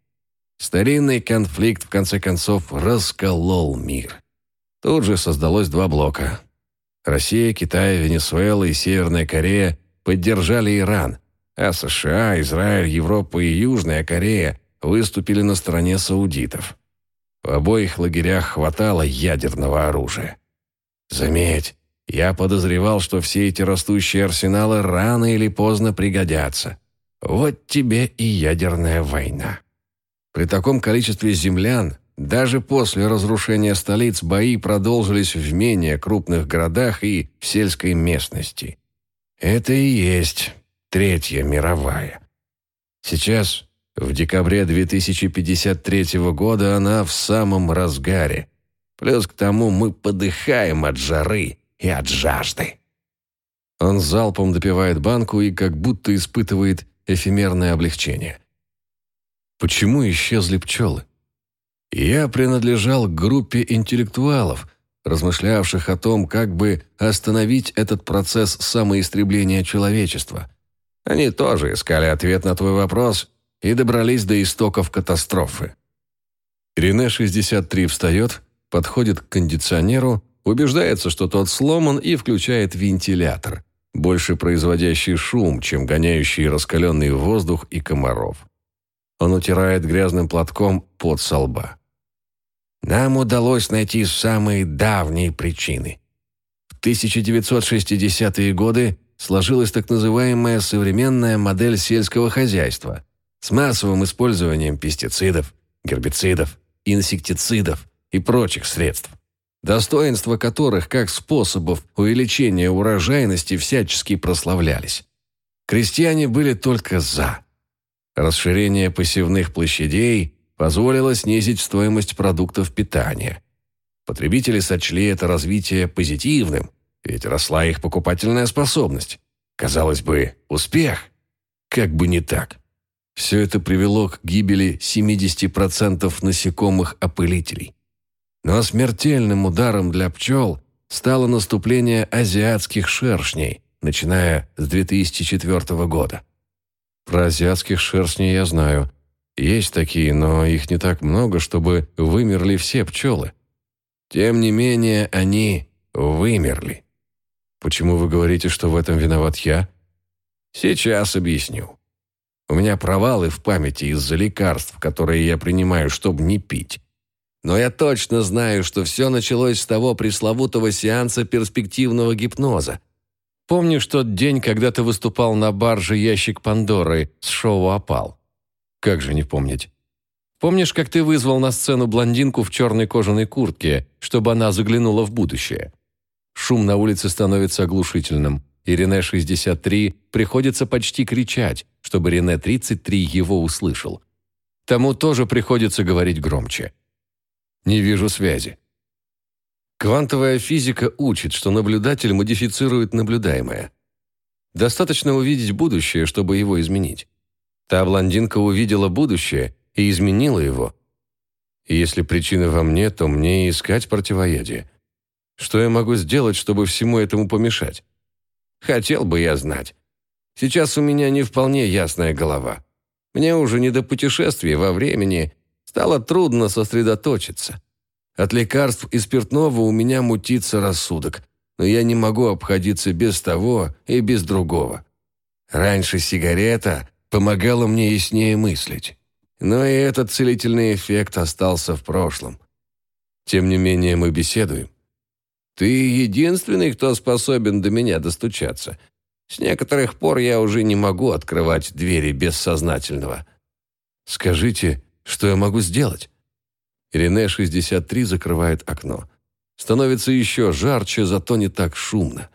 Старинный конфликт, в конце концов, расколол мир. Тут же создалось два блока. Россия, Китай, Венесуэла и Северная Корея поддержали Иран, а США, Израиль, Европа и Южная Корея выступили на стороне саудитов. В обоих лагерях хватало ядерного оружия. Заметь, я подозревал, что все эти растущие арсеналы рано или поздно пригодятся. Вот тебе и ядерная война. При таком количестве землян, даже после разрушения столиц, бои продолжились в менее крупных городах и в сельской местности. Это и есть Третья мировая. Сейчас, в декабре 2053 года, она в самом разгаре. Плюс к тому мы подыхаем от жары и от жажды. Он залпом допивает банку и как будто испытывает эфемерное облегчение. Почему исчезли пчелы? Я принадлежал к группе интеллектуалов, размышлявших о том, как бы остановить этот процесс самоистребления человечества. Они тоже искали ответ на твой вопрос и добрались до истоков катастрофы. Рене 63 встает, подходит к кондиционеру, убеждается, что тот сломан и включает вентилятор, больше производящий шум, чем гоняющий раскаленный воздух и комаров. Он утирает грязным платком под со лба. Нам удалось найти самые давние причины. В 1960-е годы сложилась так называемая современная модель сельского хозяйства с массовым использованием пестицидов, гербицидов, инсектицидов и прочих средств, достоинства которых как способов увеличения урожайности всячески прославлялись. Крестьяне были только «за». Расширение посевных площадей позволило снизить стоимость продуктов питания. Потребители сочли это развитие позитивным, ведь росла их покупательная способность. Казалось бы, успех. Как бы не так. Все это привело к гибели 70% насекомых-опылителей. Но смертельным ударом для пчел стало наступление азиатских шершней, начиная с 2004 года. Про азиатских шершней я знаю. Есть такие, но их не так много, чтобы вымерли все пчелы. Тем не менее, они вымерли. Почему вы говорите, что в этом виноват я? Сейчас объясню. У меня провалы в памяти из-за лекарств, которые я принимаю, чтобы не пить. Но я точно знаю, что все началось с того пресловутого сеанса перспективного гипноза. Помнишь тот день, когда ты выступал на барже «Ящик Пандоры» с шоу «Опал»? Как же не помнить? Помнишь, как ты вызвал на сцену блондинку в черной кожаной куртке, чтобы она заглянула в будущее? Шум на улице становится оглушительным, и Рене 63 приходится почти кричать, чтобы Рене 33 его услышал. Тому тоже приходится говорить громче. Не вижу связи. Квантовая физика учит, что наблюдатель модифицирует наблюдаемое. Достаточно увидеть будущее, чтобы его изменить. Та блондинка увидела будущее и изменила его. И если причина во мне, то мне искать противоядие. Что я могу сделать, чтобы всему этому помешать? Хотел бы я знать. Сейчас у меня не вполне ясная голова. Мне уже не до путешествий во времени, стало трудно сосредоточиться. От лекарств и спиртного у меня мутится рассудок, но я не могу обходиться без того и без другого. Раньше сигарета помогала мне яснее мыслить, но и этот целительный эффект остался в прошлом. Тем не менее мы беседуем. Ты единственный, кто способен до меня достучаться. С некоторых пор я уже не могу открывать двери бессознательного. Скажите, что я могу сделать? Рене 63 закрывает окно. Становится еще жарче, зато не так шумно.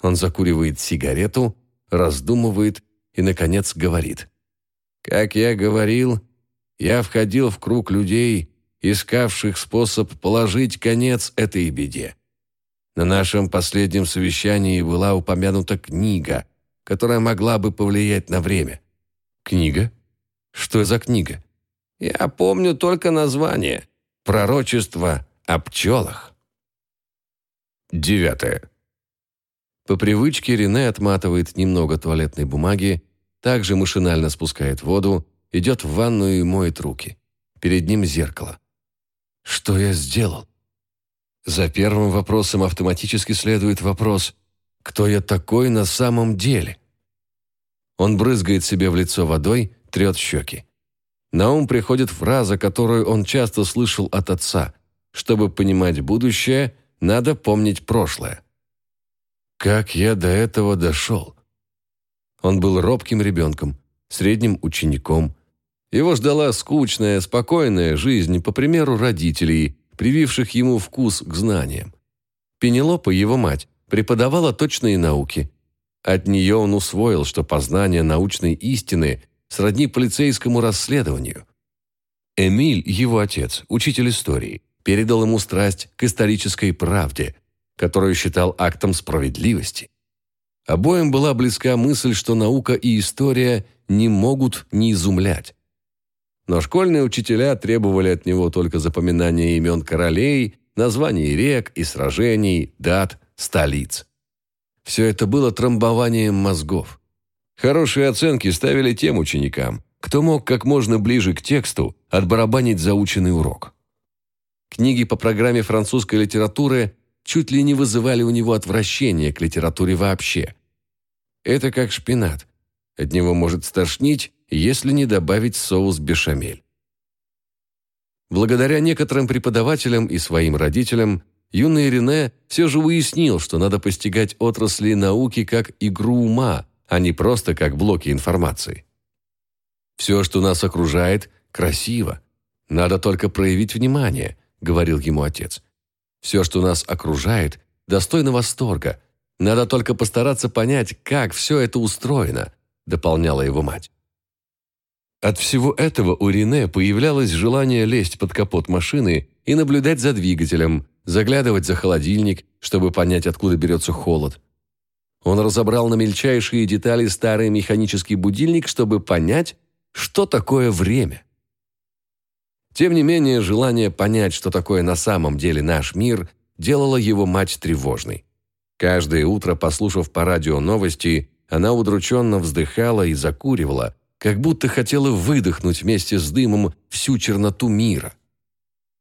Он закуривает сигарету, раздумывает и, наконец, говорит. «Как я говорил, я входил в круг людей, искавших способ положить конец этой беде. На нашем последнем совещании была упомянута книга, которая могла бы повлиять на время. Книга? Что за книга? Я помню только название. Пророчество о пчелах. Девятое. По привычке Рене отматывает немного туалетной бумаги, также машинально спускает воду, идет в ванную и моет руки. Перед ним зеркало. Что я сделал? За первым вопросом автоматически следует вопрос «Кто я такой на самом деле?» Он брызгает себе в лицо водой, трет щеки. На ум приходит фраза, которую он часто слышал от отца. «Чтобы понимать будущее, надо помнить прошлое». Как я до этого дошел? Он был робким ребенком, средним учеником. Его ждала скучная, спокойная жизнь, по примеру родителей, прививших ему вкус к знаниям. Пенелопа, его мать, преподавала точные науки. От нее он усвоил, что познание научной истины сродни полицейскому расследованию. Эмиль, его отец, учитель истории, передал ему страсть к исторической правде, которую считал актом справедливости. Обоим была близка мысль, что наука и история не могут не изумлять. Но школьные учителя требовали от него только запоминания имен королей, названий рек и сражений, дат, столиц. Все это было трамбованием мозгов. Хорошие оценки ставили тем ученикам, кто мог как можно ближе к тексту отбарабанить заученный урок. Книги по программе французской литературы чуть ли не вызывали у него отвращение к литературе вообще. Это как шпинат. От него может стошнить, если не добавить соус бешамель. Благодаря некоторым преподавателям и своим родителям юный Рене все же уяснил, что надо постигать отрасли науки как игру ума, а не просто как блоки информации. «Все, что нас окружает, красиво. Надо только проявить внимание», — говорил ему отец. «Все, что нас окружает, достойно восторга. Надо только постараться понять, как все это устроено», — дополняла его мать. От всего этого у Рене появлялось желание лезть под капот машины и наблюдать за двигателем, заглядывать за холодильник, чтобы понять, откуда берется холод. Он разобрал на мельчайшие детали старый механический будильник, чтобы понять, что такое время. Тем не менее, желание понять, что такое на самом деле наш мир, делало его мать тревожной. Каждое утро, послушав по радио новости, она удрученно вздыхала и закуривала, как будто хотела выдохнуть вместе с дымом всю черноту мира.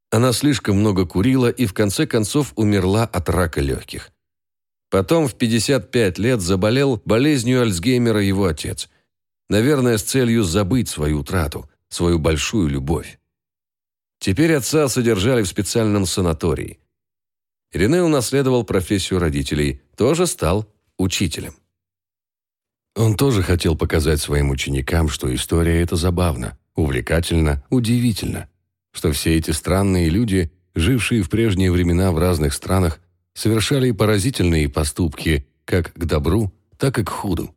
Она слишком много курила и в конце концов умерла от рака легких. Потом в 55 лет заболел болезнью Альцгеймера его отец. Наверное, с целью забыть свою утрату, свою большую любовь. Теперь отца содержали в специальном санатории. Рене унаследовал профессию родителей, тоже стал учителем. Он тоже хотел показать своим ученикам, что история – это забавно, увлекательно, удивительно, что все эти странные люди, жившие в прежние времена в разных странах, совершали поразительные поступки как к добру, так и к худу.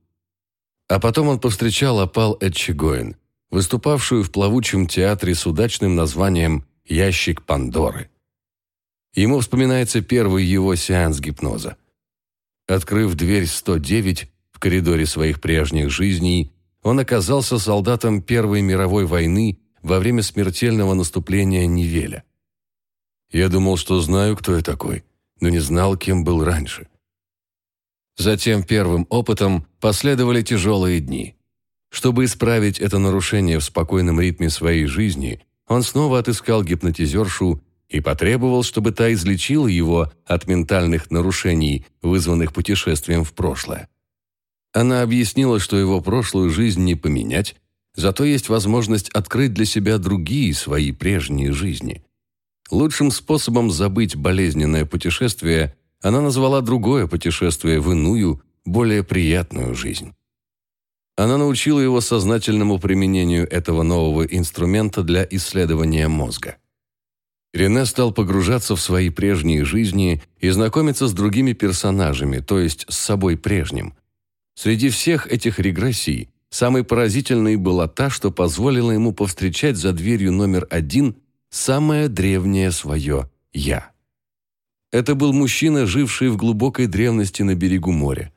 А потом он повстречал Апал Этчегоин, выступавшую в плавучем театре с удачным названием «Ящик Пандоры». Ему вспоминается первый его сеанс гипноза. Открыв дверь 109, в коридоре своих прежних жизней он оказался солдатом Первой мировой войны во время смертельного наступления Невеля. Я думал, что знаю, кто я такой, но не знал, кем был раньше. Затем первым опытом последовали тяжелые дни. Чтобы исправить это нарушение в спокойном ритме своей жизни, он снова отыскал гипнотизершу и потребовал, чтобы та излечила его от ментальных нарушений, вызванных путешествием в прошлое. Она объяснила, что его прошлую жизнь не поменять, зато есть возможность открыть для себя другие свои прежние жизни. Лучшим способом забыть болезненное путешествие она назвала другое путешествие в иную, более приятную жизнь. Она научила его сознательному применению этого нового инструмента для исследования мозга. Рене стал погружаться в свои прежние жизни и знакомиться с другими персонажами, то есть с собой прежним, Среди всех этих регрессий самой поразительной была та, что позволила ему повстречать за дверью номер один самое древнее свое «я». Это был мужчина, живший в глубокой древности на берегу моря.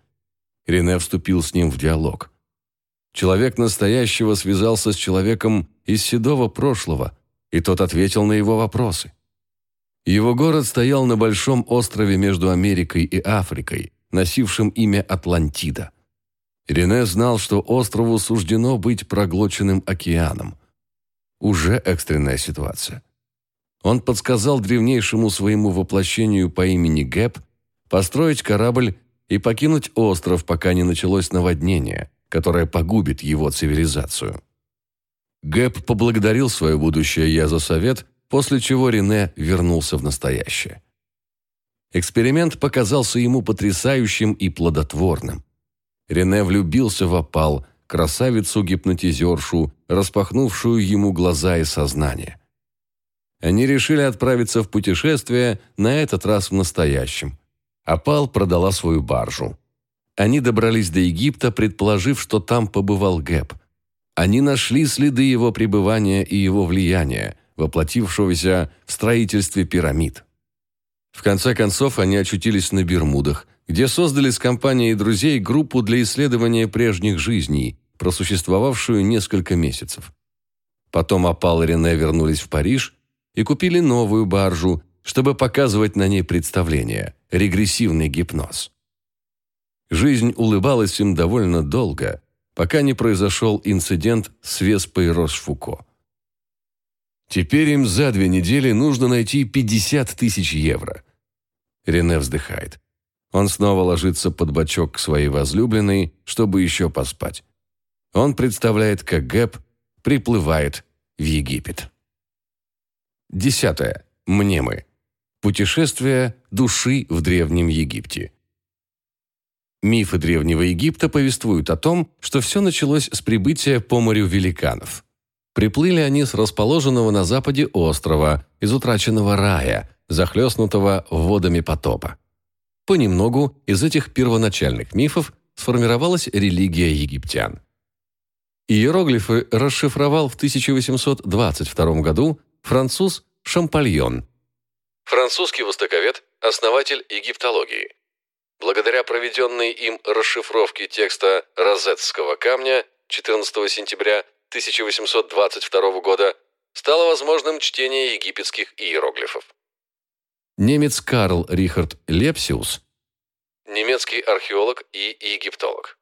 Рене вступил с ним в диалог. Человек настоящего связался с человеком из седого прошлого, и тот ответил на его вопросы. Его город стоял на большом острове между Америкой и Африкой, носившем имя Атлантида. Рене знал, что острову суждено быть проглоченным океаном. Уже экстренная ситуация. Он подсказал древнейшему своему воплощению по имени Гэп построить корабль и покинуть остров, пока не началось наводнение, которое погубит его цивилизацию. Гэп поблагодарил свое будущее «я» за совет, после чего Рене вернулся в настоящее. Эксперимент показался ему потрясающим и плодотворным. Рене влюбился в опал, красавицу-гипнотизершу, распахнувшую ему глаза и сознание. Они решили отправиться в путешествие, на этот раз в настоящем. Опал продала свою баржу. Они добрались до Египта, предположив, что там побывал Гэб. Они нашли следы его пребывания и его влияния, воплотившегося в строительстве пирамид. В конце концов, они очутились на Бермудах, где создали с компанией друзей группу для исследования прежних жизней, просуществовавшую несколько месяцев. Потом Апал и Рене вернулись в Париж и купили новую баржу, чтобы показывать на ней представление – регрессивный гипноз. Жизнь улыбалась им довольно долго, пока не произошел инцидент с Веспой Рошфуко. Теперь им за две недели нужно найти 50 тысяч евро. Рене вздыхает. Он снова ложится под бочок к своей возлюбленной, чтобы еще поспать. Он представляет, как Гэб приплывает в Египет. Десятое. Мнемы. Путешествие души в Древнем Египте. Мифы Древнего Египта повествуют о том, что все началось с прибытия по морю великанов. Приплыли они с расположенного на западе острова, из утраченного рая, захлестнутого водами потопа. Понемногу из этих первоначальных мифов сформировалась религия египтян. Иероглифы расшифровал в 1822 году француз Шампальон. Французский востоковед, основатель египтологии. Благодаря проведенной им расшифровке текста розетского камня 14 сентября 1822 года стало возможным чтение египетских иероглифов. Немец Карл Рихард Лепсиус Немецкий археолог и египтолог.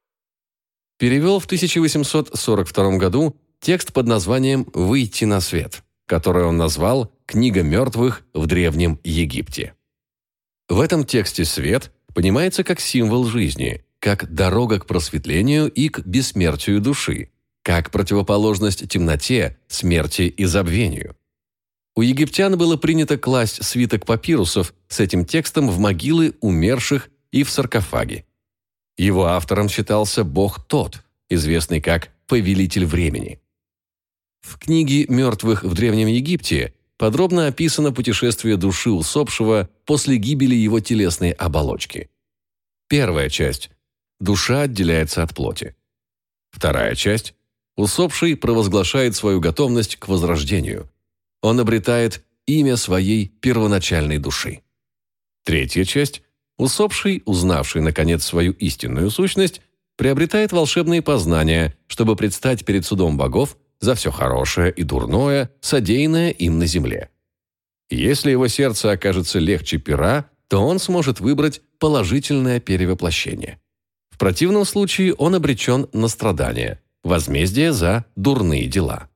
перевел в 1842 году текст под названием «Выйти на свет», который он назвал «Книга мертвых в Древнем Египте». В этом тексте свет понимается как символ жизни, как дорога к просветлению и к бессмертию души, как противоположность темноте, смерти и забвению. У египтян было принято класть свиток папирусов с этим текстом в могилы умерших и в саркофаге. Его автором считался бог Тот, известный как «Повелитель времени». В книге «Мертвых в Древнем Египте» подробно описано путешествие души усопшего после гибели его телесной оболочки. Первая часть – душа отделяется от плоти. Вторая часть – усопший провозглашает свою готовность к возрождению. Он обретает имя своей первоначальной души. Третья часть – усопший, узнавший, наконец, свою истинную сущность, приобретает волшебные познания, чтобы предстать перед судом богов за все хорошее и дурное, содеянное им на земле. Если его сердце окажется легче пера, то он сможет выбрать положительное перевоплощение. В противном случае он обречен на страдания, возмездие за дурные дела.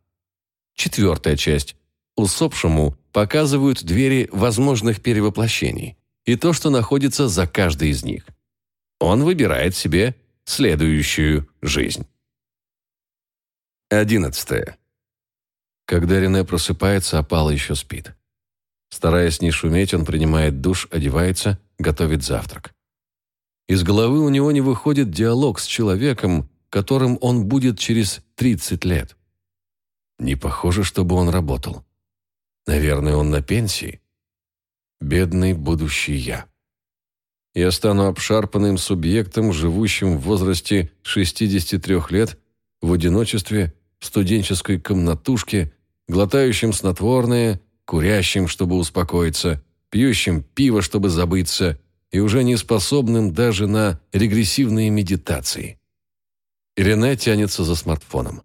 Четвертая часть. Усопшему показывают двери возможных перевоплощений и то, что находится за каждой из них. Он выбирает себе следующую жизнь. Одиннадцатое. Когда Рене просыпается, Апала еще спит. Стараясь не шуметь, он принимает душ, одевается, готовит завтрак. Из головы у него не выходит диалог с человеком, которым он будет через 30 лет. Не похоже, чтобы он работал. Наверное, он на пенсии. Бедный будущий я. Я стану обшарпанным субъектом, живущим в возрасте 63 лет, в одиночестве, в студенческой комнатушке, глотающим снотворное, курящим, чтобы успокоиться, пьющим пиво, чтобы забыться, и уже не способным даже на регрессивные медитации. Рене тянется за смартфоном.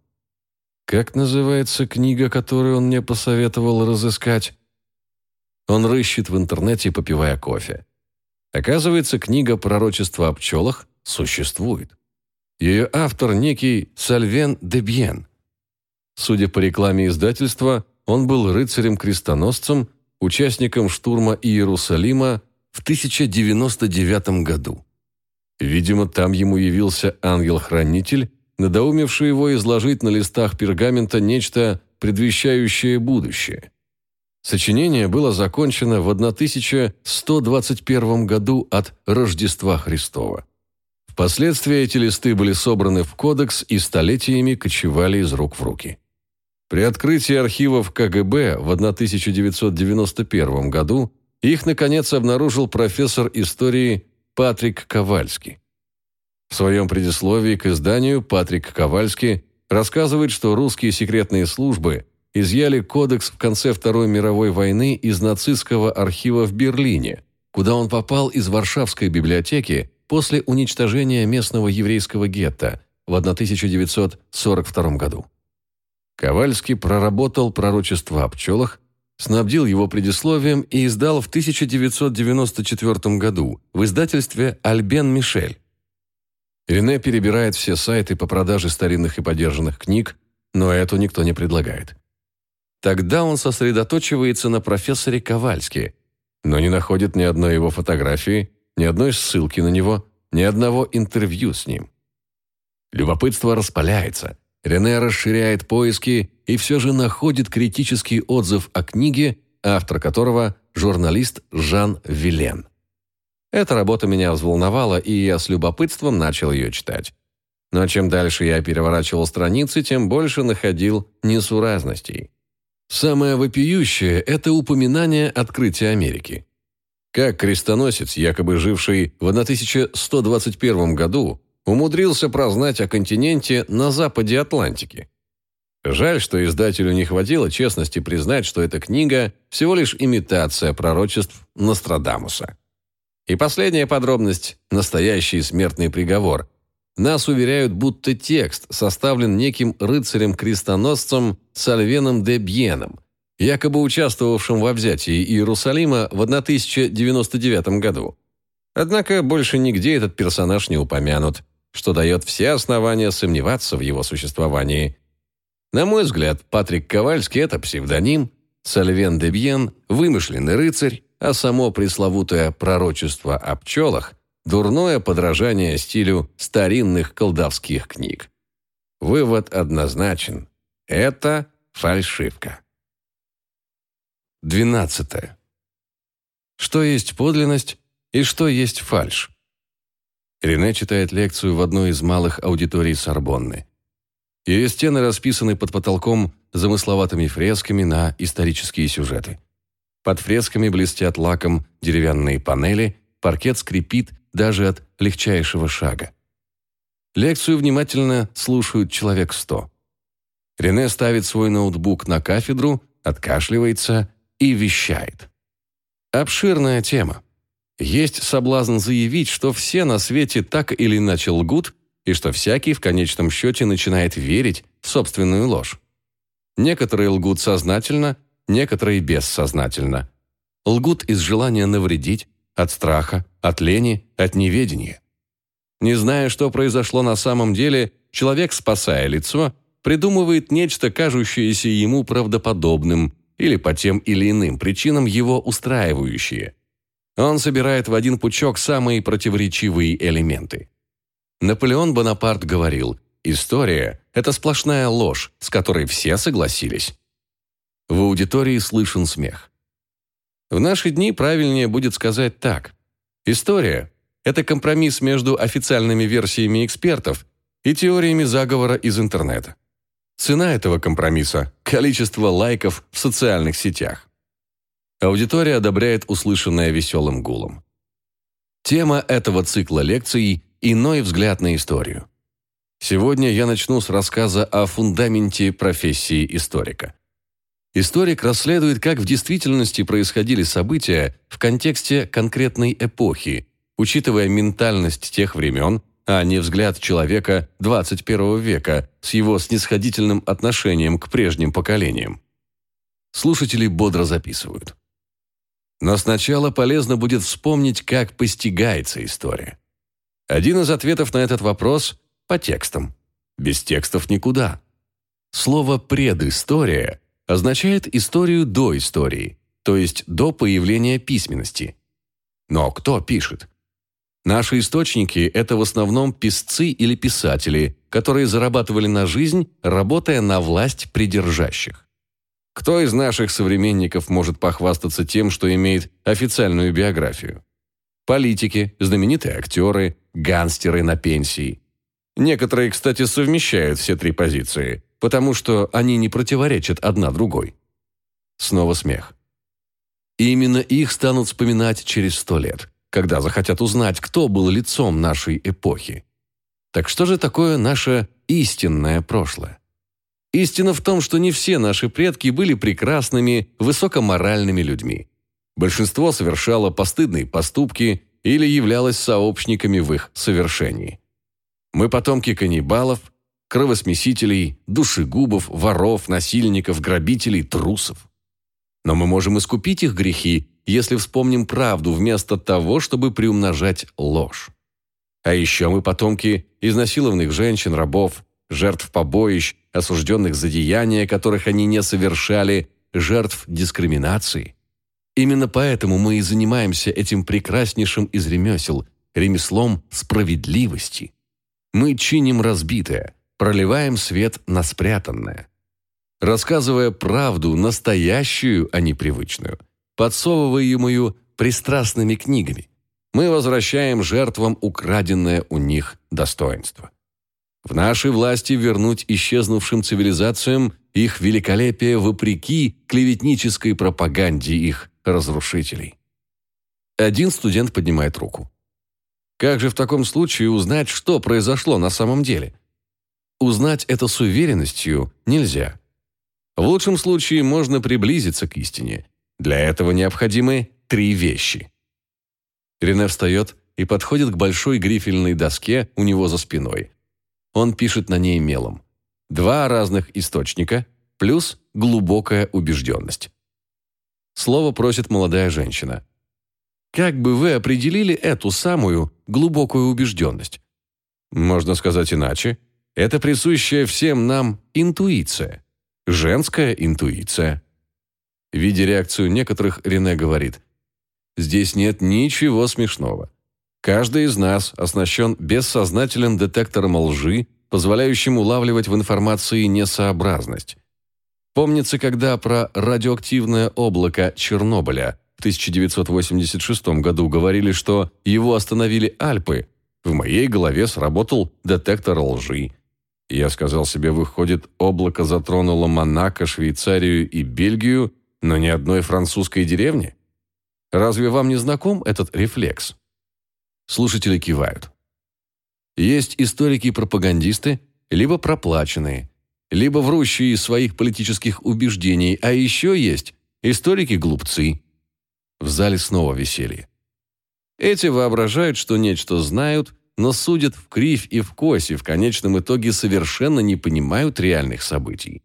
Как называется книга, которую он мне посоветовал разыскать? Он рыщет в интернете, попивая кофе. Оказывается, книга «Пророчество о пчелах» существует. Ее автор некий Сальвен Дебьен. Судя по рекламе издательства, он был рыцарем-крестоносцем, участником штурма Иерусалима в 1099 году. Видимо, там ему явился ангел-хранитель, надоумевший его изложить на листах пергамента нечто, предвещающее будущее. Сочинение было закончено в 1121 году от Рождества Христова. Впоследствии эти листы были собраны в кодекс и столетиями кочевали из рук в руки. При открытии архивов КГБ в 1991 году их, наконец, обнаружил профессор истории Патрик Ковальский. В своем предисловии к изданию Патрик Ковальский рассказывает, что русские секретные службы изъяли кодекс в конце Второй мировой войны из нацистского архива в Берлине, куда он попал из Варшавской библиотеки после уничтожения местного еврейского гетто в 1942 году. Ковальский проработал пророчество о пчелах, снабдил его предисловием и издал в 1994 году в издательстве «Альбен Мишель». Рене перебирает все сайты по продаже старинных и подержанных книг, но эту никто не предлагает. Тогда он сосредоточивается на профессоре Ковальске, но не находит ни одной его фотографии, ни одной ссылки на него, ни одного интервью с ним. Любопытство распаляется. Рене расширяет поиски и все же находит критический отзыв о книге автор которого – журналист Жан Вилен. Эта работа меня взволновала, и я с любопытством начал ее читать. Но чем дальше я переворачивал страницы, тем больше находил несуразностей. Самое вопиющее – это упоминание открытия Америки. Как крестоносец, якобы живший в 1121 году, умудрился прознать о континенте на западе Атлантики. Жаль, что издателю не хватило честности признать, что эта книга всего лишь имитация пророчеств Нострадамуса. И последняя подробность – настоящий смертный приговор. Нас уверяют, будто текст составлен неким рыцарем-крестоносцем Сальвеном де Бьеном, якобы участвовавшим во взятии Иерусалима в 1099 году. Однако больше нигде этот персонаж не упомянут, что дает все основания сомневаться в его существовании. На мой взгляд, Патрик Ковальский – это псевдоним, Сальвен де Бьен – вымышленный рыцарь, а само пресловутое пророчество о пчелах – дурное подражание стилю старинных колдовских книг. Вывод однозначен – это фальшивка. 12. Что есть подлинность и что есть фальшь? Рене читает лекцию в одной из малых аудиторий Сорбонны. Ее стены расписаны под потолком замысловатыми фресками на исторические сюжеты. Под фресками блестят лаком деревянные панели, паркет скрипит даже от легчайшего шага. Лекцию внимательно слушают человек сто. Рене ставит свой ноутбук на кафедру, откашливается и вещает. Обширная тема. Есть соблазн заявить, что все на свете так или иначе лгут, и что всякий в конечном счете начинает верить в собственную ложь. Некоторые лгут сознательно, некоторые бессознательно. Лгут из желания навредить, от страха, от лени, от неведения. Не зная, что произошло на самом деле, человек, спасая лицо, придумывает нечто, кажущееся ему правдоподобным или по тем или иным причинам его устраивающее. Он собирает в один пучок самые противоречивые элементы. Наполеон Бонапарт говорил, история – это сплошная ложь, с которой все согласились. В аудитории слышен смех. В наши дни правильнее будет сказать так. История – это компромисс между официальными версиями экспертов и теориями заговора из интернета. Цена этого компромисса – количество лайков в социальных сетях. Аудитория одобряет услышанное веселым гулом. Тема этого цикла лекций – иной взгляд на историю. Сегодня я начну с рассказа о фундаменте профессии историка. Историк расследует, как в действительности происходили события в контексте конкретной эпохи, учитывая ментальность тех времен, а не взгляд человека 21 века с его снисходительным отношением к прежним поколениям. Слушатели бодро записывают. Но сначала полезно будет вспомнить, как постигается история. Один из ответов на этот вопрос – по текстам. Без текстов никуда. Слово «предыстория» означает историю до истории, то есть до появления письменности. Но кто пишет? Наши источники – это в основном писцы или писатели, которые зарабатывали на жизнь, работая на власть придержащих. Кто из наших современников может похвастаться тем, что имеет официальную биографию? Политики, знаменитые актеры, гангстеры на пенсии. Некоторые, кстати, совмещают все три позиции – потому что они не противоречат одна другой. Снова смех. Именно их станут вспоминать через сто лет, когда захотят узнать, кто был лицом нашей эпохи. Так что же такое наше истинное прошлое? Истина в том, что не все наши предки были прекрасными, высокоморальными людьми. Большинство совершало постыдные поступки или являлось сообщниками в их совершении. Мы потомки каннибалов, кровосмесителей, душегубов, воров, насильников, грабителей, трусов. Но мы можем искупить их грехи, если вспомним правду вместо того, чтобы приумножать ложь. А еще мы потомки изнасилованных женщин, рабов, жертв побоищ, осужденных за деяния, которых они не совершали, жертв дискриминации. Именно поэтому мы и занимаемся этим прекраснейшим из ремесел, ремеслом справедливости. Мы чиним разбитое, проливаем свет на спрятанное. рассказывая правду, настоящую, а не привычную, подсовываемую пристрастными книгами. Мы возвращаем жертвам украденное у них достоинство. В нашей власти вернуть исчезнувшим цивилизациям их великолепие вопреки клеветнической пропаганде их разрушителей. Один студент поднимает руку. Как же в таком случае узнать, что произошло на самом деле? Узнать это с уверенностью нельзя. В лучшем случае можно приблизиться к истине. Для этого необходимы три вещи. Рене встает и подходит к большой грифельной доске у него за спиной. Он пишет на ней мелом. Два разных источника плюс глубокая убежденность. Слово просит молодая женщина. Как бы вы определили эту самую глубокую убежденность? Можно сказать иначе. Это присущая всем нам интуиция. Женская интуиция. Видя реакцию некоторых, Рене говорит, «Здесь нет ничего смешного. Каждый из нас оснащен бессознательным детектором лжи, позволяющим улавливать в информации несообразность. Помнится, когда про радиоактивное облако Чернобыля в 1986 году говорили, что его остановили Альпы, в моей голове сработал детектор лжи. Я сказал себе, выходит, облако затронуло Монако, Швейцарию и Бельгию, но ни одной французской деревни? Разве вам не знаком этот рефлекс? Слушатели кивают. Есть историки-пропагандисты, либо проплаченные, либо врущие из своих политических убеждений, а еще есть историки-глупцы. В зале снова веселье. Эти воображают, что нечто знают, но судят в кривь и в кось, и в конечном итоге совершенно не понимают реальных событий.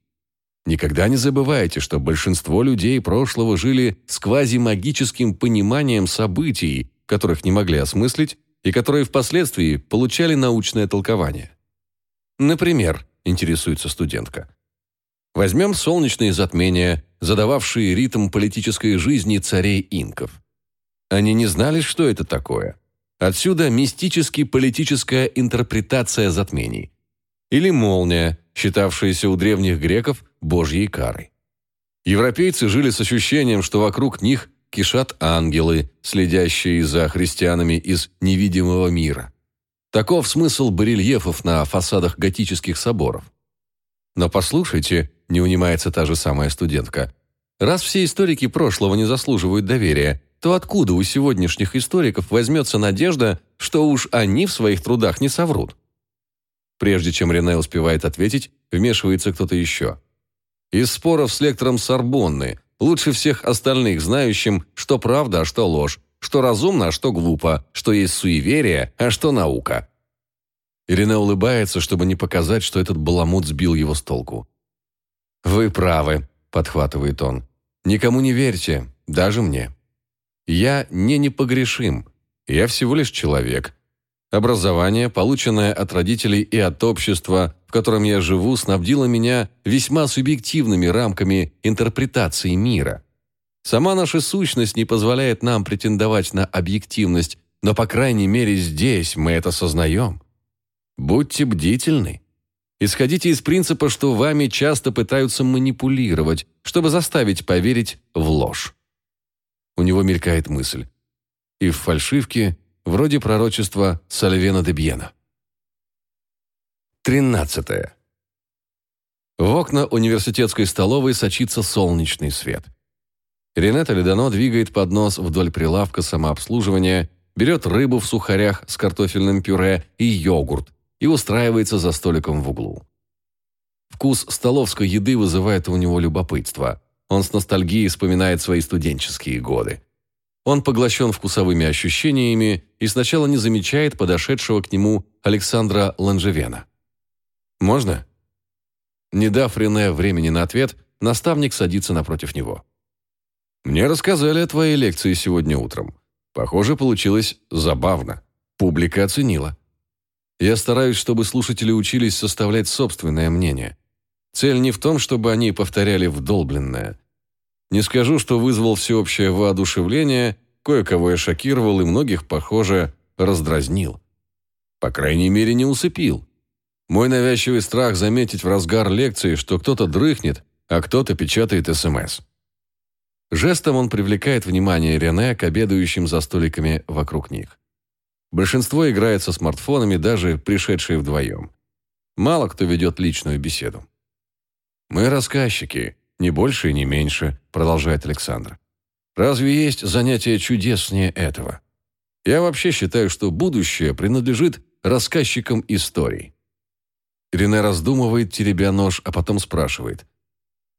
Никогда не забывайте, что большинство людей прошлого жили с квазимагическим пониманием событий, которых не могли осмыслить, и которые впоследствии получали научное толкование. Например, интересуется студентка. Возьмем солнечные затмения, задававшие ритм политической жизни царей инков. Они не знали, что это такое. Отсюда мистически-политическая интерпретация затмений. Или молния, считавшаяся у древних греков божьей карой. Европейцы жили с ощущением, что вокруг них кишат ангелы, следящие за христианами из невидимого мира. Таков смысл барельефов на фасадах готических соборов. Но послушайте, не унимается та же самая студентка, раз все историки прошлого не заслуживают доверия, то откуда у сегодняшних историков возьмется надежда, что уж они в своих трудах не соврут? Прежде чем Рене успевает ответить, вмешивается кто-то еще. Из споров с лектором Сорбонны, лучше всех остальных знающим, что правда, а что ложь, что разумно, а что глупо, что есть суеверие, а что наука. Ирина улыбается, чтобы не показать, что этот баламут сбил его с толку. «Вы правы», – подхватывает он. «Никому не верьте, даже мне. Я не непогрешим, я всего лишь человек, Образование, полученное от родителей и от общества, в котором я живу, снабдило меня весьма субъективными рамками интерпретации мира. Сама наша сущность не позволяет нам претендовать на объективность, но, по крайней мере, здесь мы это сознаем. Будьте бдительны. Исходите из принципа, что вами часто пытаются манипулировать, чтобы заставить поверить в ложь. У него мелькает мысль. И в фальшивке – вроде пророчества Сальвена де Бьена. 13. В окна университетской столовой сочится солнечный свет. Ренета Ледано двигает поднос вдоль прилавка самообслуживания, берет рыбу в сухарях с картофельным пюре и йогурт и устраивается за столиком в углу. Вкус столовской еды вызывает у него любопытство. Он с ностальгией вспоминает свои студенческие годы. Он поглощен вкусовыми ощущениями и сначала не замечает подошедшего к нему Александра Ланжевена. «Можно?» Не дав Рене времени на ответ, наставник садится напротив него. «Мне рассказали о твоей лекции сегодня утром. Похоже, получилось забавно. Публика оценила. Я стараюсь, чтобы слушатели учились составлять собственное мнение. Цель не в том, чтобы они повторяли вдолбленное. Не скажу, что вызвал всеобщее воодушевление, кое-кого я шокировал и многих, похоже, раздразнил. По крайней мере, не усыпил. Мой навязчивый страх заметить в разгар лекции, что кто-то дрыхнет, а кто-то печатает СМС. Жестом он привлекает внимание Рене к обедающим за столиками вокруг них. Большинство играет со смартфонами, даже пришедшие вдвоем. Мало кто ведет личную беседу. «Мы рассказчики, не больше и не меньше», – продолжает Александр. «Разве есть занятие чудеснее этого? Я вообще считаю, что будущее принадлежит рассказчикам историй». Рене раздумывает, теребя нож, а потом спрашивает.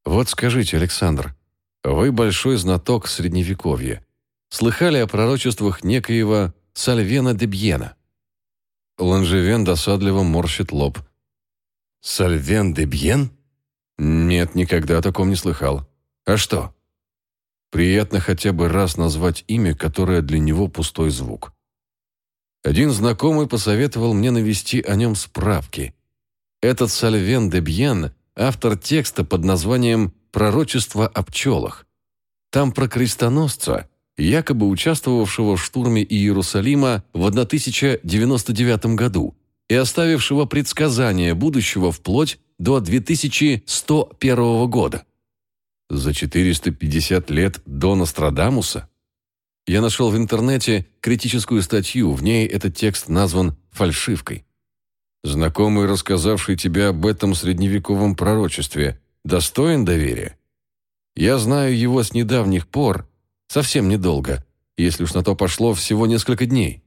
«Вот скажите, Александр, вы большой знаток Средневековья. Слыхали о пророчествах некоего Сальвена де Бьена?» Ланжевен досадливо морщит лоб. «Сальвен де Бьен?» «Нет, никогда о таком не слыхал. А что?» «Приятно хотя бы раз назвать имя, которое для него пустой звук». Один знакомый посоветовал мне навести о нем справки. Этот Сальвен де Бьен – автор текста под названием «Пророчество о пчелах». Там про крестоносца, якобы участвовавшего в штурме Иерусалима в 1099 году и оставившего предсказания будущего вплоть до 2101 года. За 450 лет до Нострадамуса? Я нашел в интернете критическую статью, в ней этот текст назван «фальшивкой». Знакомый, рассказавший тебе об этом средневековом пророчестве, достоин доверия? Я знаю его с недавних пор, совсем недолго, если уж на то пошло всего несколько дней.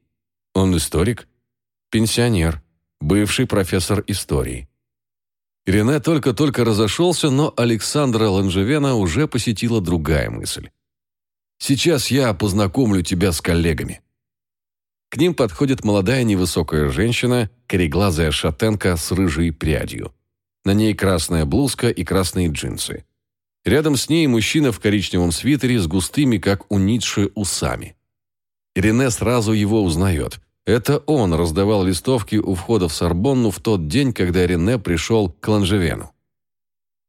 Он историк, пенсионер, бывший профессор истории. Рене только-только разошелся, но Александра Ланжевена уже посетила другая мысль. «Сейчас я познакомлю тебя с коллегами». К ним подходит молодая невысокая женщина, кореглазая шатенка с рыжей прядью. На ней красная блузка и красные джинсы. Рядом с ней мужчина в коричневом свитере с густыми, как у Ницше, усами. Рене сразу его узнает – это он раздавал листовки у входа в Сорбонну в тот день, когда Рене пришел к Ланжевену.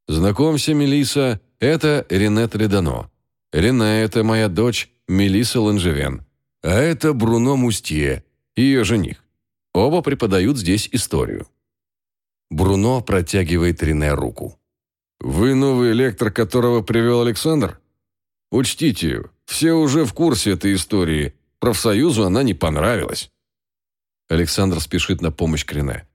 «Знакомься, Мелиса, это Рене Толедано. Рене – это моя дочь Мелиса Ланжевен. А это Бруно Мустье, ее жених. Оба преподают здесь историю». Бруно протягивает Рене руку. «Вы новый лектор, которого привел Александр? Учтите, все уже в курсе этой истории. Профсоюзу она не понравилась». Александр спешит на помощь Рене.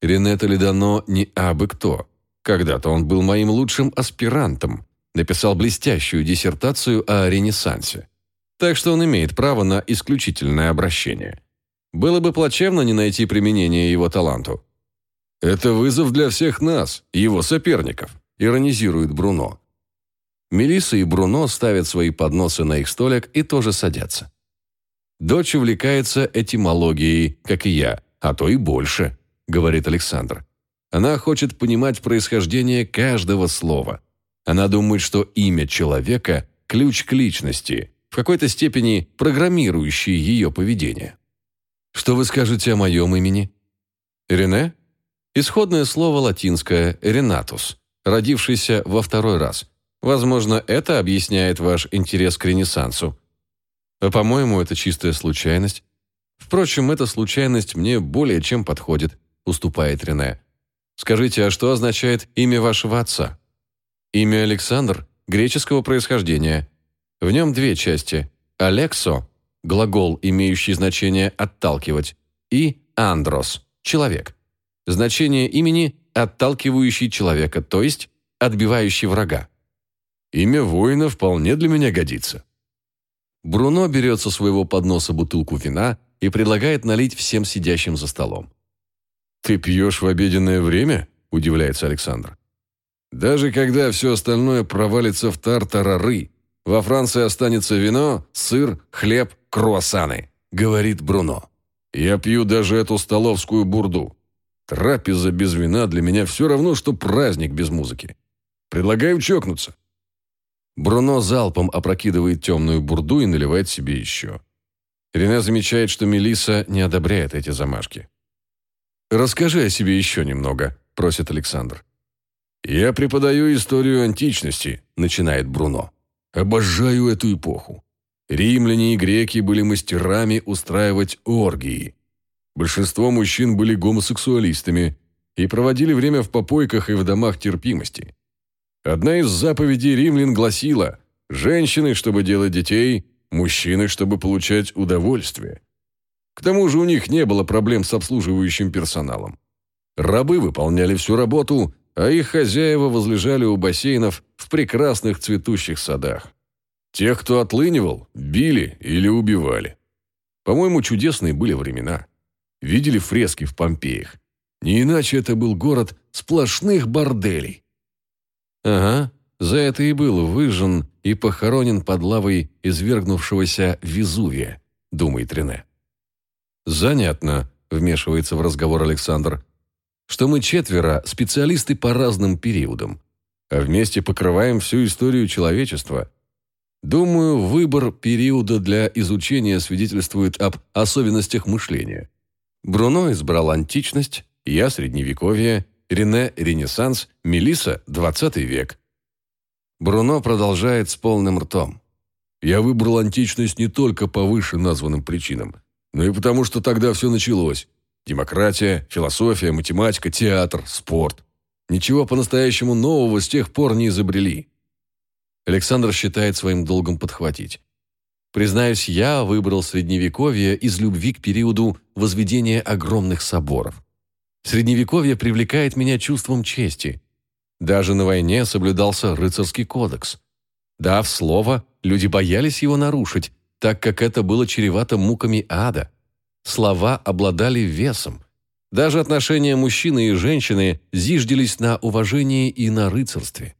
Рене Толедано не абы кто. Когда-то он был моим лучшим аспирантом, написал блестящую диссертацию о Ренессансе. Так что он имеет право на исключительное обращение. Было бы плачевно не найти применение его таланту. «Это вызов для всех нас, его соперников», – иронизирует Бруно. Мелисса и Бруно ставят свои подносы на их столик и тоже садятся. Дочь увлекается этимологией, как и я, а то и больше, говорит Александр. Она хочет понимать происхождение каждого слова. Она думает, что имя человека – ключ к личности, в какой-то степени программирующий ее поведение. Что вы скажете о моем имени? Рене? Исходное слово латинское «ренатус», родившийся во второй раз. Возможно, это объясняет ваш интерес к Ренессансу. А по-моему, это чистая случайность. Впрочем, эта случайность мне более чем подходит, уступает Рене. Скажите, а что означает имя вашего отца? Имя Александр греческого происхождения. В нем две части. Алексо – глагол, имеющий значение «отталкивать», и андрос – человек. Значение имени – отталкивающий человека, то есть отбивающий врага. Имя воина вполне для меня годится. Бруно берет со своего подноса бутылку вина и предлагает налить всем сидящим за столом. «Ты пьешь в обеденное время?» – удивляется Александр. «Даже когда все остальное провалится в тартарары, во Франции останется вино, сыр, хлеб, круассаны», – говорит Бруно. «Я пью даже эту столовскую бурду. Трапеза без вина для меня все равно, что праздник без музыки. Предлагаю чокнуться». Бруно залпом опрокидывает темную бурду и наливает себе еще. Рене замечает, что Мелиса не одобряет эти замашки. «Расскажи о себе еще немного», – просит Александр. «Я преподаю историю античности», – начинает Бруно. «Обожаю эту эпоху. Римляне и греки были мастерами устраивать оргии. Большинство мужчин были гомосексуалистами и проводили время в попойках и в домах терпимости. Одна из заповедей римлян гласила «Женщины, чтобы делать детей, мужчины, чтобы получать удовольствие». К тому же у них не было проблем с обслуживающим персоналом. Рабы выполняли всю работу, а их хозяева возлежали у бассейнов в прекрасных цветущих садах. Тех, кто отлынивал, били или убивали. По-моему, чудесные были времена. Видели фрески в Помпеях. Не иначе это был город сплошных борделей. Ага, за это и был выжжен и похоронен под лавой извергнувшегося Везувия, думает Рене. Занятно, вмешивается в разговор Александр что мы четверо специалисты по разным периодам, а вместе покрываем всю историю человечества. Думаю, выбор периода для изучения свидетельствует об особенностях мышления. Бруно избрал античность, я – средневековье, Рене – ренессанс, Мелисса – 20 век. Бруно продолжает с полным ртом. Я выбрал античность не только по выше названным причинам, но и потому, что тогда все началось. Демократия, философия, математика, театр, спорт. Ничего по-настоящему нового с тех пор не изобрели. Александр считает своим долгом подхватить. Признаюсь, я выбрал Средневековье из любви к периоду возведения огромных соборов. Средневековье привлекает меня чувством чести. Даже на войне соблюдался рыцарский кодекс. Дав слово, люди боялись его нарушить, так как это было чревато муками ада. Слова обладали весом. Даже отношения мужчины и женщины зиждились на уважении и на рыцарстве.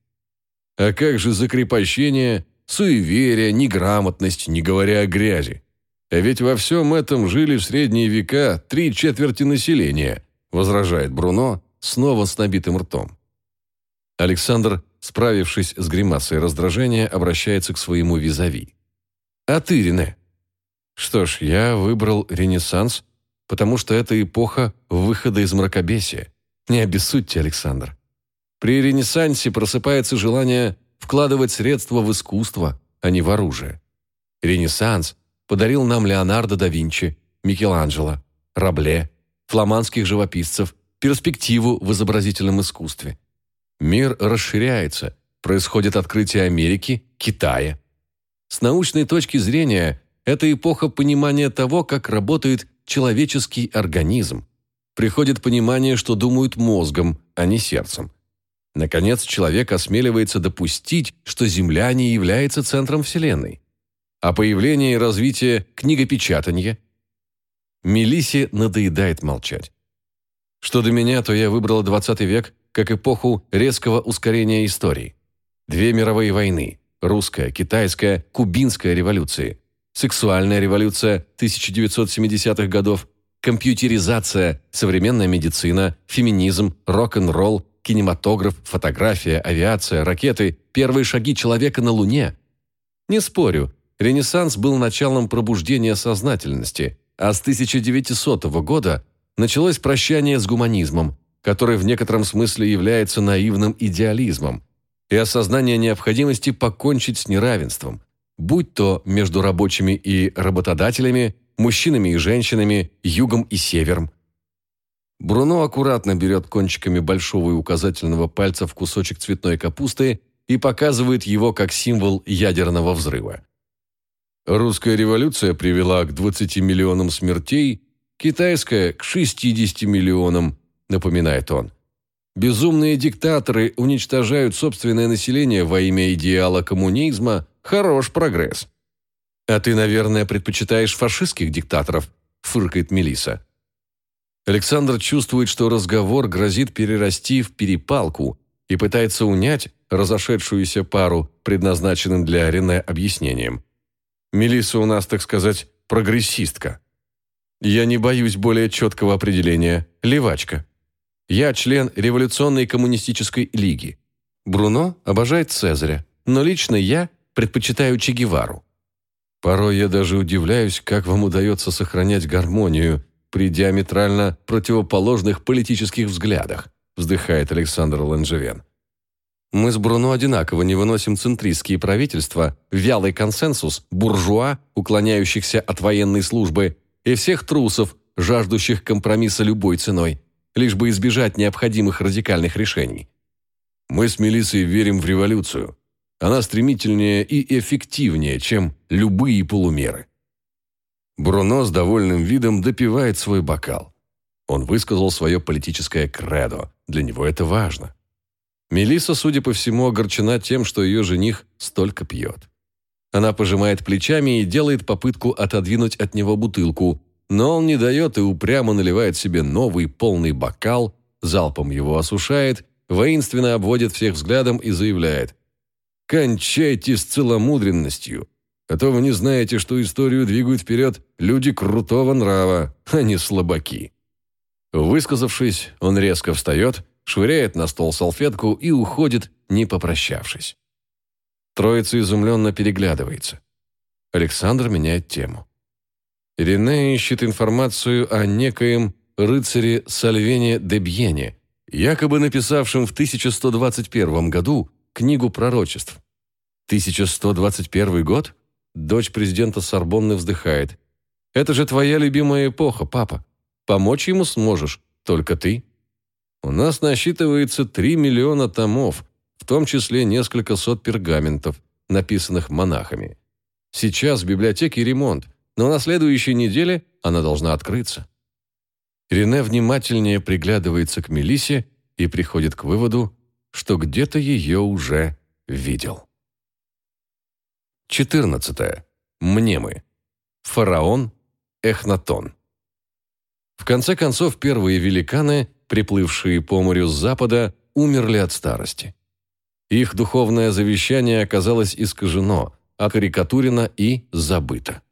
А как же закрепощение, суеверие, неграмотность, не говоря о грязи? А ведь во всем этом жили в средние века три четверти населения, возражает Бруно, снова с набитым ртом. Александр, справившись с гримасой раздражения, обращается к своему визави. «А ты, Рене, что ж, я выбрал Ренессанс, потому что это эпоха выхода из мракобесия. Не обессудьте, Александр. При Ренессансе просыпается желание вкладывать средства в искусство, а не в оружие. Ренессанс подарил нам Леонардо да Винчи, Микеланджело, Рабле, фламандских живописцев, перспективу в изобразительном искусстве. Мир расширяется, происходит открытие Америки, Китая. С научной точки зрения это эпоха понимания того, как работает человеческий организм. Приходит понимание, что думают мозгом, а не сердцем. Наконец, человек осмеливается допустить, что Земля не является центром Вселенной. А появление и развитие книгопечатания. Мелисе надоедает молчать. Что до меня, то я выбрала 20 век как эпоху резкого ускорения истории. Две мировые войны – русская, китайская, кубинская революции – сексуальная революция 1970-х годов, компьютеризация, современная медицина, феминизм, рок-н-ролл, кинематограф, фотография, авиация, ракеты, первые шаги человека на Луне. Не спорю, Ренессанс был началом пробуждения сознательности, а с 1900 года началось прощание с гуманизмом, который в некотором смысле является наивным идеализмом, и осознание необходимости покончить с неравенством – будь то между рабочими и работодателями, мужчинами и женщинами, югом и севером. Бруно аккуратно берет кончиками большого и указательного пальца в кусочек цветной капусты и показывает его как символ ядерного взрыва. Русская революция привела к 20 миллионам смертей, китайская – к 60 миллионам, напоминает он. Безумные диктаторы уничтожают собственное население во имя идеала коммунизма – Хорош прогресс. А ты, наверное, предпочитаешь фашистских диктаторов, фыркает Мелиса. Александр чувствует, что разговор грозит перерасти в перепалку и пытается унять разошедшуюся пару предназначенным для Рене объяснением. Мелиса у нас, так сказать, прогрессистка. Я не боюсь более четкого определения «левачка». Я член революционной коммунистической лиги. Бруно обожает Цезаря, но лично я предпочитаю Че Гевару. Порой я даже удивляюсь, как вам удается сохранять гармонию при диаметрально противоположных политических взглядах, вздыхает Александр Ланжевен. Мы с Бруно одинаково не выносим центристские правительства, вялый консенсус, буржуа, уклоняющихся от военной службы, и всех трусов, жаждущих компромисса любой ценой, лишь бы избежать необходимых радикальных решений. Мы с Мелиссой верим в революцию. Она стремительнее и эффективнее, чем любые полумеры. Бруно с довольным видом допивает свой бокал. Он высказал свое политическое кредо. Для него это важно. Мелисса, судя по всему, огорчена тем, что ее жених столько пьет. Она пожимает плечами и делает попытку отодвинуть от него бутылку, но он не дает и упрямо наливает себе новый полный бокал, залпом его осушает, воинственно обводит всех взглядом и заявляет «Кончайте с целомудренностью, а то вы не знаете, что историю двигают вперед люди крутого нрава, а не слабаки». Высказавшись, он резко встает, швыряет на стол салфетку и уходит, не попрощавшись. Троица изумленно переглядывается. Александр меняет тему. Ирене ищет информацию о некоем рыцаре Сальвене де Бьене, якобы написавшем в 1121 году книгу пророчеств. 1121 год? Дочь президента Сорбонны вздыхает. Это же твоя любимая эпоха, папа. Помочь ему сможешь, только ты. У нас насчитывается 3 миллиона томов, в том числе несколько сот пергаментов, написанных монахами. Сейчас в библиотеке ремонт, но на следующей неделе она должна открыться. Рене внимательнее приглядывается к Мелисе и приходит к выводу, что где-то ее уже видел. 14. Мнемы. Фараон Эхнатон. В конце концов, первые великаны, приплывшие по морю с запада, умерли от старости. Их духовное завещание оказалось искажено, окарикатурено и забыто.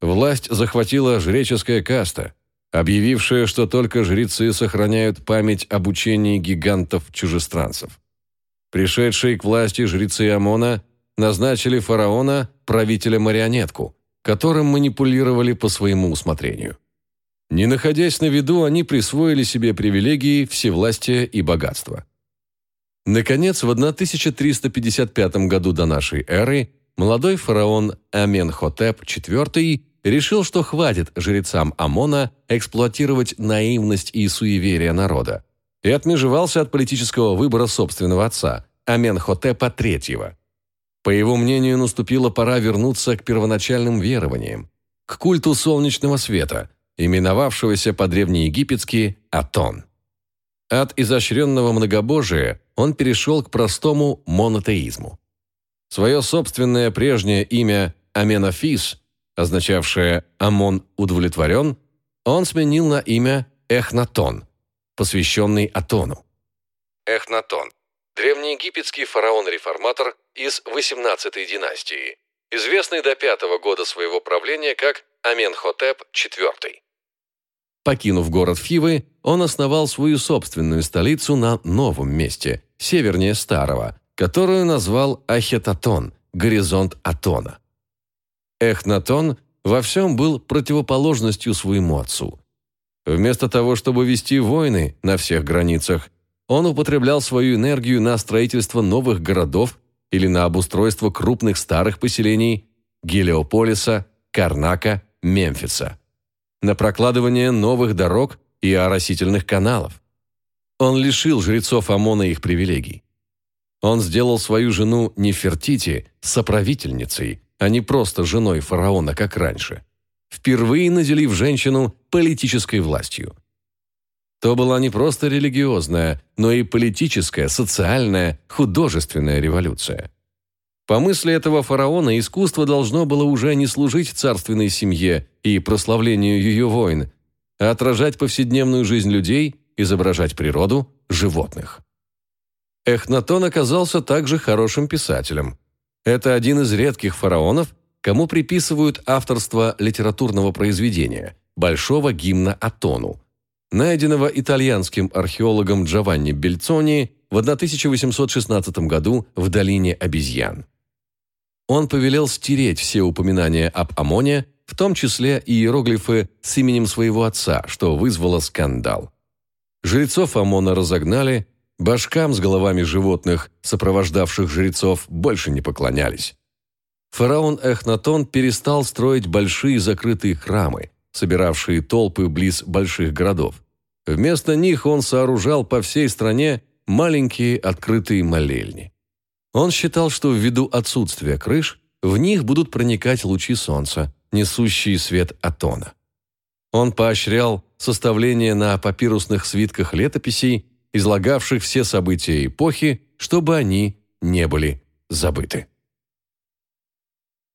Власть захватила жреческая каста, объявившая, что только жрецы сохраняют память об учении гигантов-чужестранцев. Пришедшие к власти жрецы Амона назначили фараона правителя-марионетку, которым манипулировали по своему усмотрению. Не находясь на виду, они присвоили себе привилегии, всевластия и богатства. Наконец, в 1355 году до нашей эры молодой фараон Аменхотеп IV решил, что хватит жрецам Амона эксплуатировать наивность и суеверие народа, и отмежевался от политического выбора собственного отца, Аменхотепа III. По его мнению, наступила пора вернуться к первоначальным верованиям, к культу солнечного света, именовавшегося по-древнеегипетски Атон. От изощренного многобожия он перешел к простому монотеизму. Свое собственное прежнее имя Аменофис, означавшее «Амон удовлетворен», он сменил на имя Эхнатон, посвященный Атону. Эхнатон – древнеегипетский фараон-реформатор из 18-й династии, известный до пятого года своего правления как Аменхотеп IV. Покинув город Фивы, он основал свою собственную столицу на новом месте, севернее Старого, которую назвал Ахетатон, горизонт Атона. Эхнатон во всем был противоположностью своему отцу. Вместо того, чтобы вести войны на всех границах, он употреблял свою энергию на строительство новых городов или на обустройство крупных старых поселений Гелиополиса, Карнака, Мемфиса на прокладывание новых дорог и оросительных каналов. Он лишил жрецов Амона их привилегий. Он сделал свою жену Нефертити соправительницей, а не просто женой фараона, как раньше, впервые наделив женщину политической властью. То была не просто религиозная, но и политическая, социальная, художественная революция. По мысли этого фараона, искусство должно было уже не служить царственной семье и прославлению ее войн, а отражать повседневную жизнь людей, изображать природу, животных. Эхнатон оказался также хорошим писателем. Это один из редких фараонов, кому приписывают авторство литературного произведения «Большого гимна Атону», найденного итальянским археологом Джованни Бельцони в 1816 году в долине обезьян. Он повелел стереть все упоминания об Амоне, в том числе и иероглифы с именем своего отца, что вызвало скандал. Жрецов Амона разогнали, башкам с головами животных, сопровождавших жрецов, больше не поклонялись. Фараон Эхнатон перестал строить большие закрытые храмы, собиравшие толпы близ больших городов. Вместо них он сооружал по всей стране маленькие открытые молельни. Он считал, что ввиду отсутствия крыш в них будут проникать лучи солнца, несущие свет Атона. Он поощрял составление на папирусных свитках летописей, излагавших все события эпохи, чтобы они не были забыты.